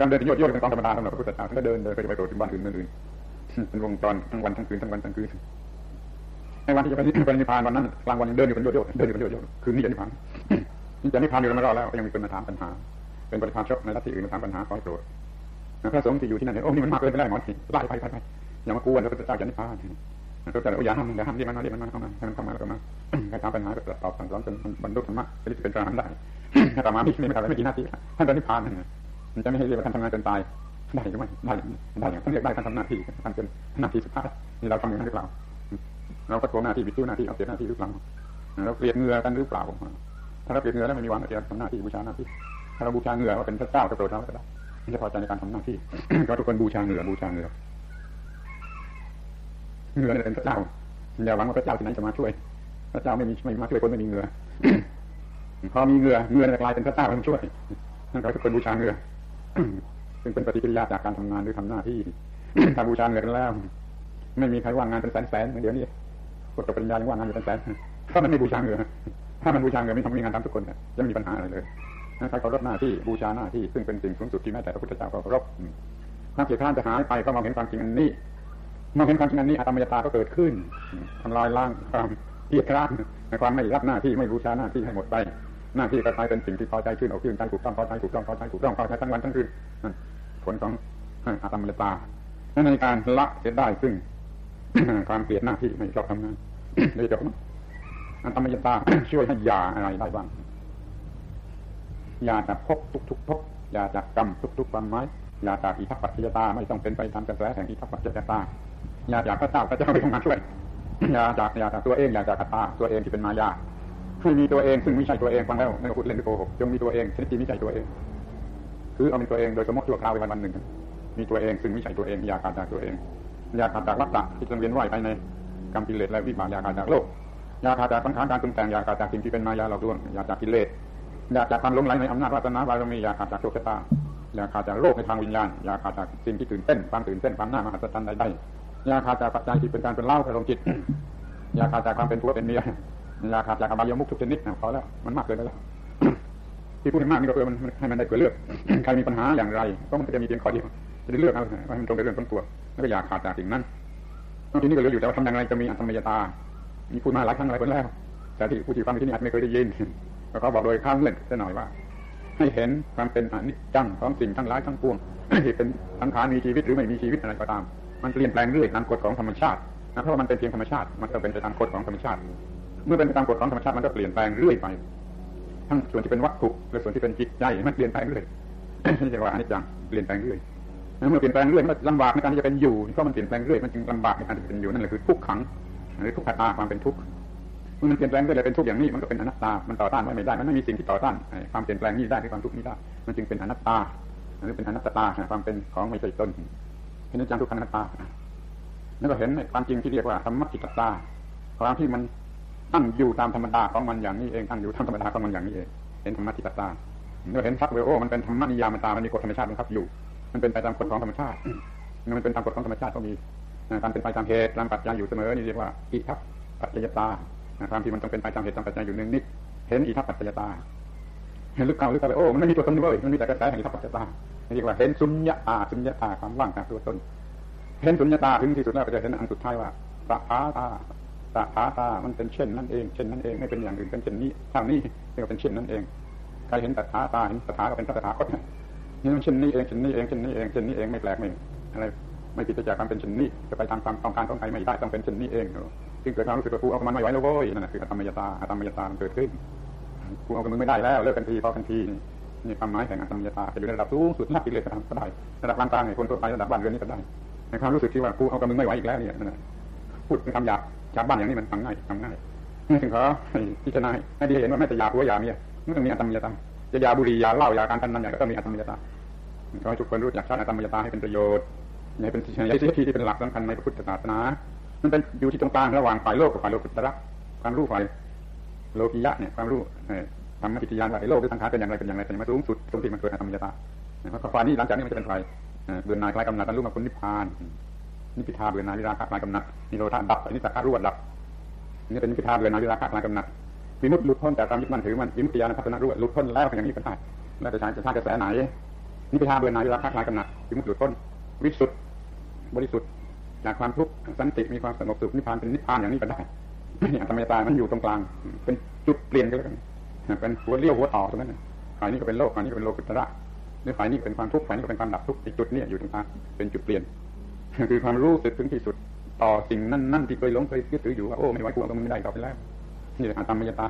การเดินโยดโยดเป็นกองธรรมดาสำหรับพระพุทธเจ้าท่านก็เดินเดินไปไปโปรดที่บ้านอื่นเมืองอื่นเป็นวงจรทั้งวันทั้งคืนทั้งวันทั้งคืน ในวันที่จะไปนิพพานวันนั้นกลางวันยังเดินอยู่เป็นโยโยดเดินอยู่เป็นโยโยดคืนนี้จะนิพพานนี่จะนิพพานอยู่แล้วไม่รอดแล้วยังมีคนมาถามปัญหา เป็นปฏิภาณชกในรัฐที่อื่นมาถามปัญหาขอให้โปรดพระสงฆ์ที่อยู่ที่นั่นโอ้นี่มันมากเกินไปแล้วหมอสิไล่ไปไปไปอย่ามากวนพระพุทธเจ้าจะนิพพานก็จะอย่าห้ามอย่าห้ามที่มันมาที่มันมาเข้ามาให้มันเข้ามาแล้วก็มาใครถามปัญหาก็ตอบสั่งสอนจนบรรลุธรรมะเป็นเป็นระอรหันได้ถ้าตามาไม่ไม่ทำอะไรไม่กี่นาทีท่านตอนนิพพานมันจะไม่ให้เรียกว่าท่านทำงานจนตายได้หรือไม่ได้ได้ท่านเรียกได้ท่านทำหน้าที่ท่านเป็นหน้าที่สุดท้ายนี่เราทำอย่างนั้นหรือเปล่า เราก็โกงหน้าที่บิดตู้หน้าที่เอาเสียหน้าที่หรือเปล่าเราเกลียดเงือกันหรือเปล่าถ้าเราเกลียดเงือแล้วไม่มีวันที่จะทำหน้าที่บูชาหน้าที่ถ้าเราบูชาเงือว่าเป็นพระเจ้าจะโปรดเราก็ได้จะพอใจในการทำหน้าที่ก็ทุกคนบูชาเงือบูชาเงือเงือเป็นพระเจ้าอย่าหวังว่าพระเจ้าที่ไหนจะมาช่วย พระเจ้าไม่มีไม่มาช่วยคนไม่มีเงือพอมีเงือเงือจะกลายเป็นพระเจ้ามาช่วยนั่นก็ทุกคนบูชาเงือซึ่งเป็นปฏิกิริยาจากการทำงานหรือทำหน้าที่ถ้าบูชาเงือกแล้ว ไม่มีใครว่างงานเป็นแสนแสนเหมือนเดี๋ยวนี้ กฎกับปริญญายังว่างงานอยู่เป็นแสนถ้ามันไม่บูชาเงือถ้ามันบูชาเงือไม่ทำมีงานทำทุกคนจะมีปัญหาอะไรเลยใครเคารพหน้าที่บูชาหน้าที่ซึ่งเป็นสิ่งสูงสุดที่แม้แต่พระพุทธเจ้าก็เคารพความเกียดข้านจะหายไปก็มองเห็นความจริงอันนี้มองเห็นความจริงอันนี้อาตมยตาก็เกิดขึ้นทำลายล้างความเกียดข้านในความไม่รับหน้าที่ไม่บูชาหน้าที่ให้หมดไปหน้าที่ก็กลายเป็นสิ่งที่พอใจขึ้นเอาขึ้นใจถูกต้องพอใจถูกต้องพอใจถูกต้องพอใจทั้งวันทั้งคืนผลของอาตมยตาในการละเสียได้ซึ่ง ความเกลียดหน้าที่ไม่ชอบทำงานเลยจบอาตมยตาช่วยให้ยาอะไรได้บ้างยาจากภพทุกๆภพยาจากกรรมทุกๆความหมายยาจากอิทัปปัจจยตาไม่ต้องเป็นไปตามกระแสแห่งอิทัปปัจจยตายาจากพระเจ้าพระเจ้าไปทำงานช่วยยาจากยาจากตัวเองยาจากอัตตาตัวเองที่เป็นมายาให้มีตัวเองซึ่งไม่ใช่ตัวเองฟังแล้วไม่ต้องพูดเล่นโกหกจงมีตัวเองชนิดที่ไม่ใช่ตัวเอง คือเอามีตัวเองโดยสมมติชั่วคราวไปวันวันหนึ่งมีตัวเองซึ่งไม่ใช่ตัวเองยาขาดจากตัวเอง ยาขาดจากวัฏฏะที่จะเวียนว่ายไปในกรรมกิเลสและวิบากยาขาดจากโลกยาขาดจากสังขารการปรุงแต่งยาขาดจากสิ่งที่เป็นมายาหลอกลวงยาจากกิเลสยาจากความหลงไหลในอำนาจวาสนาบารมียาขาดจากโชคชะตายาขาดจากโลกในทางวิญญาณยาขาดจากสิ่งที่ตื่นเต้นความตื่นเต้นความน่ามหัศจรรย์ใดๆยาขาดจากปัจจัยที่เป็นการเป็นเล่าอารมณ์จิตยาขาดจากความเป็นผัวเป็นเมียยาขาดจากอบายมุขทุกชนิดพอแล้วมันมากเกินไปแล้วที่พูดมากนี่ก็เพื่อมันให้มันได้เผื่อเลือกใครมีปัญหาอย่างไรก็มันจะมีเพียงข้อเดียว จะได้เลือกเอาให้มันตรงกับเรื่องของตัวแล้วก็อย่าขาดจากสิ่งนั้นทีนี้ก็เหลืออยู่แต่ว่าทำอย่างไรจะมีอัตมยตา มีพูดมาหลายครั้งหลายคนแล้ว แต่ที่ผู้ที่ฟังที่นี่อาจไม่เคยได้ยินก็เขาบอกโดยข้ามเล่นซะหน่อยว่า ให้เห็นความเป็นอนิจจังของสิ่งทั้งหลายทั้งปวงที่เป็นสังขารมีชีวิตหรือไม่มีชีวิตอะไรก็ตาม มันเปลี่ยนแปลงเรื่อยตามกฎของธรรมชาตินะเพราะว่ามันเป็นเพียงธรรมชาติ มันก็เป็นไปตามกฎของธรรมชาติ เมื่อเป็นไปตามกฎของธรรมชาติมันก็เปลี่ยนแปลงเรื่อยไป ทั้งส่วนที่เป็นวัตถุและส่วนที่เป็นจิตใจมันเปลี่ยนแปลงเรื่อยนี่เรียกว่าอนิจจังเปลี่ยนแปลงเรื่อย เมื่อเปลี่ยนแปลงเรื่อยมันลำบากในการที่จะเป็นอยู่เพราะมันเปลี่ยนแปลงเรื่อยมันจึงลำบากในการที่จะเป็นอยู่นั่นแหละคือทุกขังหรือทุกขตาความเป็นทุกข์เมื่อมันเปลี่ยนแปลงเรื่อยเป็นทุกข์อย่างนี้มันก็เป็นอนัตตา มันต่อต้านไม่ได้ มันไม่มีสิ่งที่ต่อต้านความเปลี่ยนแปลงนี้ได้หรือความทุกข์นี้ได้ มันจึงเป็นอนัตตาหรือเป็นอนัตตาความเป็นของไม่ใช่ตนเป็นอนิจจังทุกขังอนัตตาแล้วก็เห็นในความจริงที่เรียกว่าธรรมจิตตาความที่มันตั้งอยู่ตามธรรมดาของมันอย่างนี้เองตั้งอยู่ตามธรรมดาของมันอย่างนี้เองเห็นธรรมจิตตาเมื่อเห็นชักเวโอมันเป็นธรรมนิยามตามันมีกฎธรรมชาติบังคับอยู่ มันเป็นไปตามกฎของธรรมชาติมันเป็นตามกฎของธรรมชาติก็มีการเป็นไปตามเหตุตามปัจจัยอยู่เสมอนี่เรียกว่าอิทัปปัจจยตาความที่มันต้องเป็นไปตามเหตุตามปัจจัยอยู่หนึ่งนิดเห็นอิทัปปัจจยตาเห็นลึกเข้าลึกเข้าไปโอ้มันไม่มีตัวตนด้วยมันมีแต่กระแสแห่งอิทัปปัจจยตาเรียกว่าเห็นสุญญตาสุญญตาความว่างจากตัวตนเห็นสุญญตาถึงที่สุดแล้วก็จะเห็นอันสุดท้ายว่าสัพพาตาสัพพาตามันเป็นเช่นนั่นเองเช่นนั่นเองไม่เป็นอย่างอื่นเป็นเช่นนี้เท่านี้เรียกว่าเป็นเช่นนั่นเองใครเห็นสัพพาตาเห็นสัพพาก็เป็นสัพพาคต นี่มันเช่นนี้เองเช่นนี้เองเช่นนี้เองเช่นนี้เองไม่แปลกไม่อะไรไม่ผิดจากความเป็นเช่นนี้จะไปตามความต้องการของใครไม่ได้ต้องเป็นเช่นนี้เองจึงเกิดความรู้สึกว่ากูเอามันไม่ไหวแล้วโว้ยนั่นแหละคือธรรมยตาธรรมยตาเกิดขึ้นกูเอากับมึงไม่ได้แล้วเลิกกันทีพอกันทีนี่ความหมายแห่งธรรมยตาจะอยู่ในระดับสูงสุดนักกิเลสก็ได้ระดับกลางๆเนี่ยคนทั่วไประดับบ้านเรือนนี่ก็ได้ในความรู้สึกที่ว่ากูเอากับมึงไม่ไหวอีกแล้วเนี่ยนั่นแหละพูดเป็นคำหยาบชาวบ้านอย่างนี้มันฟังง่ายทำง่ายถึงขอพิจารณาให้ดีเห็นว่าไม่แต่ยาผัวยาเมียมันต้องมีอัตมยตาจะยาบุหรี่ยาเหล้ายาการพนันอย่างก็ต้องมีอัตมยตา ขอให้ทุกคนรู้จักใช้อัตมยตาให้เป็นประโยชน์ในเป็นสิ่งที่ที่เป็นหลักสำคัญในพระพุทธศาสนา มันเป็นอยู่ที่ตรงกลางระหว่างฝ่ายโลกกับฝ่ายโลกุตระความรู้ฝ่ายโลกิยะเนี่ยความรู้ธรรมจิตยานว่าไอ้โลกหรือสังขารเป็นอย่างไรเป็นอย่างไรเป็นมาสูงสุดตรงที่มันเกิดอัตมยตาเพราะฝ่ายนี้หลังจากนี้มันจะเป็นฝ่ายเบื่อหน่ายคลายกำหนัดบรรลุมาคุณนิพพานนิพพิทาเบื่อหน่ายวิราคะคลายกำหนัดนิโรธาดับนนี้สักการรู้ดับนี่เป็นนิพพิทาเบื่อหน่ายวิราคะคลายกำหนัดวิมุตติหลุดพ้นจากความยึดมั่นถือมันวิมุตติญาณพัฒนารู้หลุดพ้นแล้วอย่างนี้ก็ได้แล้วจะใช้จะใช้กระแสไหน นิพพิทาเบื่อหน่ายวิราคลายกำหนัดวิมุตติหลุดพ้นวิสุทธิบริสุทธิ์จากความทุกข์สันติมีความสงบสุขนิพพานเป็นนิพพานอย่างนี้ก็ได้เนี่ยธรรมตามันอยู่ตรงกลาง เป็นจุดเปลี่ยนกันแล้วกันเป็นหัวเลี้ยวหัวต่อตรงนั้นฝ่ายนี้ก็เป็นโลกฝ่ายนี้ก็เป็นโลกุตระหรือฝ่ายนี้เป็นความทุกข์ฝ่ายนี้ก็เป็นความดับทุกข์อีกจุดนี้อยู่ตรงกลางเป็นจุดเปลี่ยนคือความรู้สึกถึงที่สุด ต่อสิ่งนั้นนั่นที่เคยหลงเคยยึดถืออยู่ว่าโอ้ไม่ไหวกูเอามันไม่ได้ต่อไปแล้วนี่แหละอาตมยตา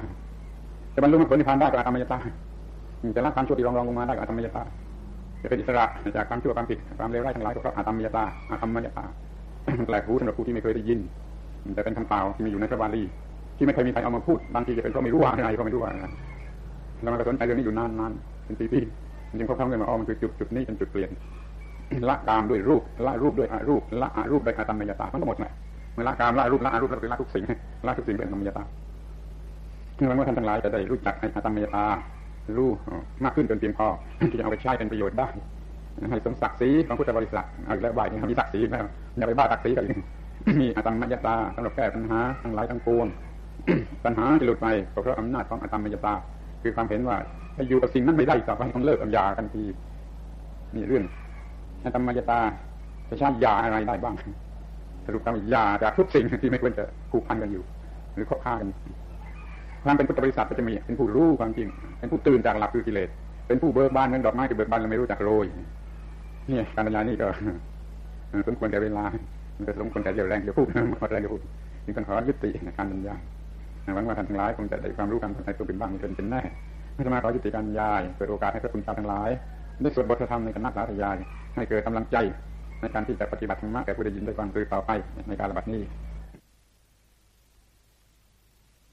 จะบรรลุมรรคผลนิพพานได้ก็อาตมยตาจะละความชั่วที่รองรองลงมาได้ก็อาตมยตา จะเป็นอิสระจากความชั่วความผิดความเลวร้ายทั้งหลายก็เพราะอาตมยตาอาตมยตาแปลกหูสำหรับผู้ที่ไม่เคยได้ยิน แต่เป็นคำเปล่าที่มีอยู่ในพระบาลีที่ไม่เคยมีใครเอามาพูดบางทีจะเป็นเพราะไม่รู้ว่าอะไรก็ไม่รู้ว่าอะไรแล้วมันก็สนใจเรื่องนี้อยู่นานๆเป็นปีๆจริงๆเขาทำกันมาอ๋อมันคือจุดจุดนี้เป็นจุดเปลี่ยนละกามด้วยรูปละรูปด้วยอารูปละอารูปด้วยอาตมยตาทั้งหมดเลยเมื่อละกามละรูปละอารูปแล้วเป็ละทุกสิ่งละทุกสิ่งเป็นอาตมยตาเมื่อท่านทั้งหลายจะได้รู้จักอาตมยตา รู้มากขึ้นจนเพียงพอที่จะเอาไปใช้เป็นประโยชน์ได้ให้สมศักดิ์ศรีของพุทธบริษัทเอาแล้วบ่ายนี้มีศักดิ์ศรีแล้วอย่าไปบ้าศักดิ์ศรีกันมีอาตมยตาสำหรับแก้ปัญหาทั้งหลายทั้งปวงปัญหาที่หลุดไปเพราะอำนาจของอาตมยตา คือความเห็นว่าถ้าอยู่กับสิ่งนั้นไม่ได้ต่อไปต้องเลิกกับยากันทีนี่เรื่องอาตมยตาจะใช้ยาอะไรได้บ้างสรุปแล้วยาจากทุกสิ่งที่ไม่ควรจะผูกพันกันอยู่ หรือข้อค้ากัน ความเป็นพุทธบริษัทก็จะมีเป็นผู้รู้ความจริง เป็นผู้ตื่นจากหลักคือกิเลส เป็นผู้เบิกบานเหมือนดอกไม้ที่เบิกบานเราไม่รู้จักโรยนี่การบรรยายนี่ก็สมควรแก่เวลามันก็สมควรแก่เรี่ยวแรงเดี๋ยวพูดหมดแรงเดี๋ยวพูดจึงต้องขอยุติในการบรรยายหวังว่าท่านทั้งหลายคงจะได้ความรู้กันในตัวเป็นบ้างเป็นเป็นแน่ไม่มาขอยุติการบรรยายเปิดโอกาสให้พระคุณเจ้าทั้งหลายได้สวดบทธรรมในคณะสาธยาย ให้เกิดกำลังใจในการที่จะปฏิบัติธรรมะแก่ผู้ได้ยินได้ฟังตือต่อไปในการระบาดนี้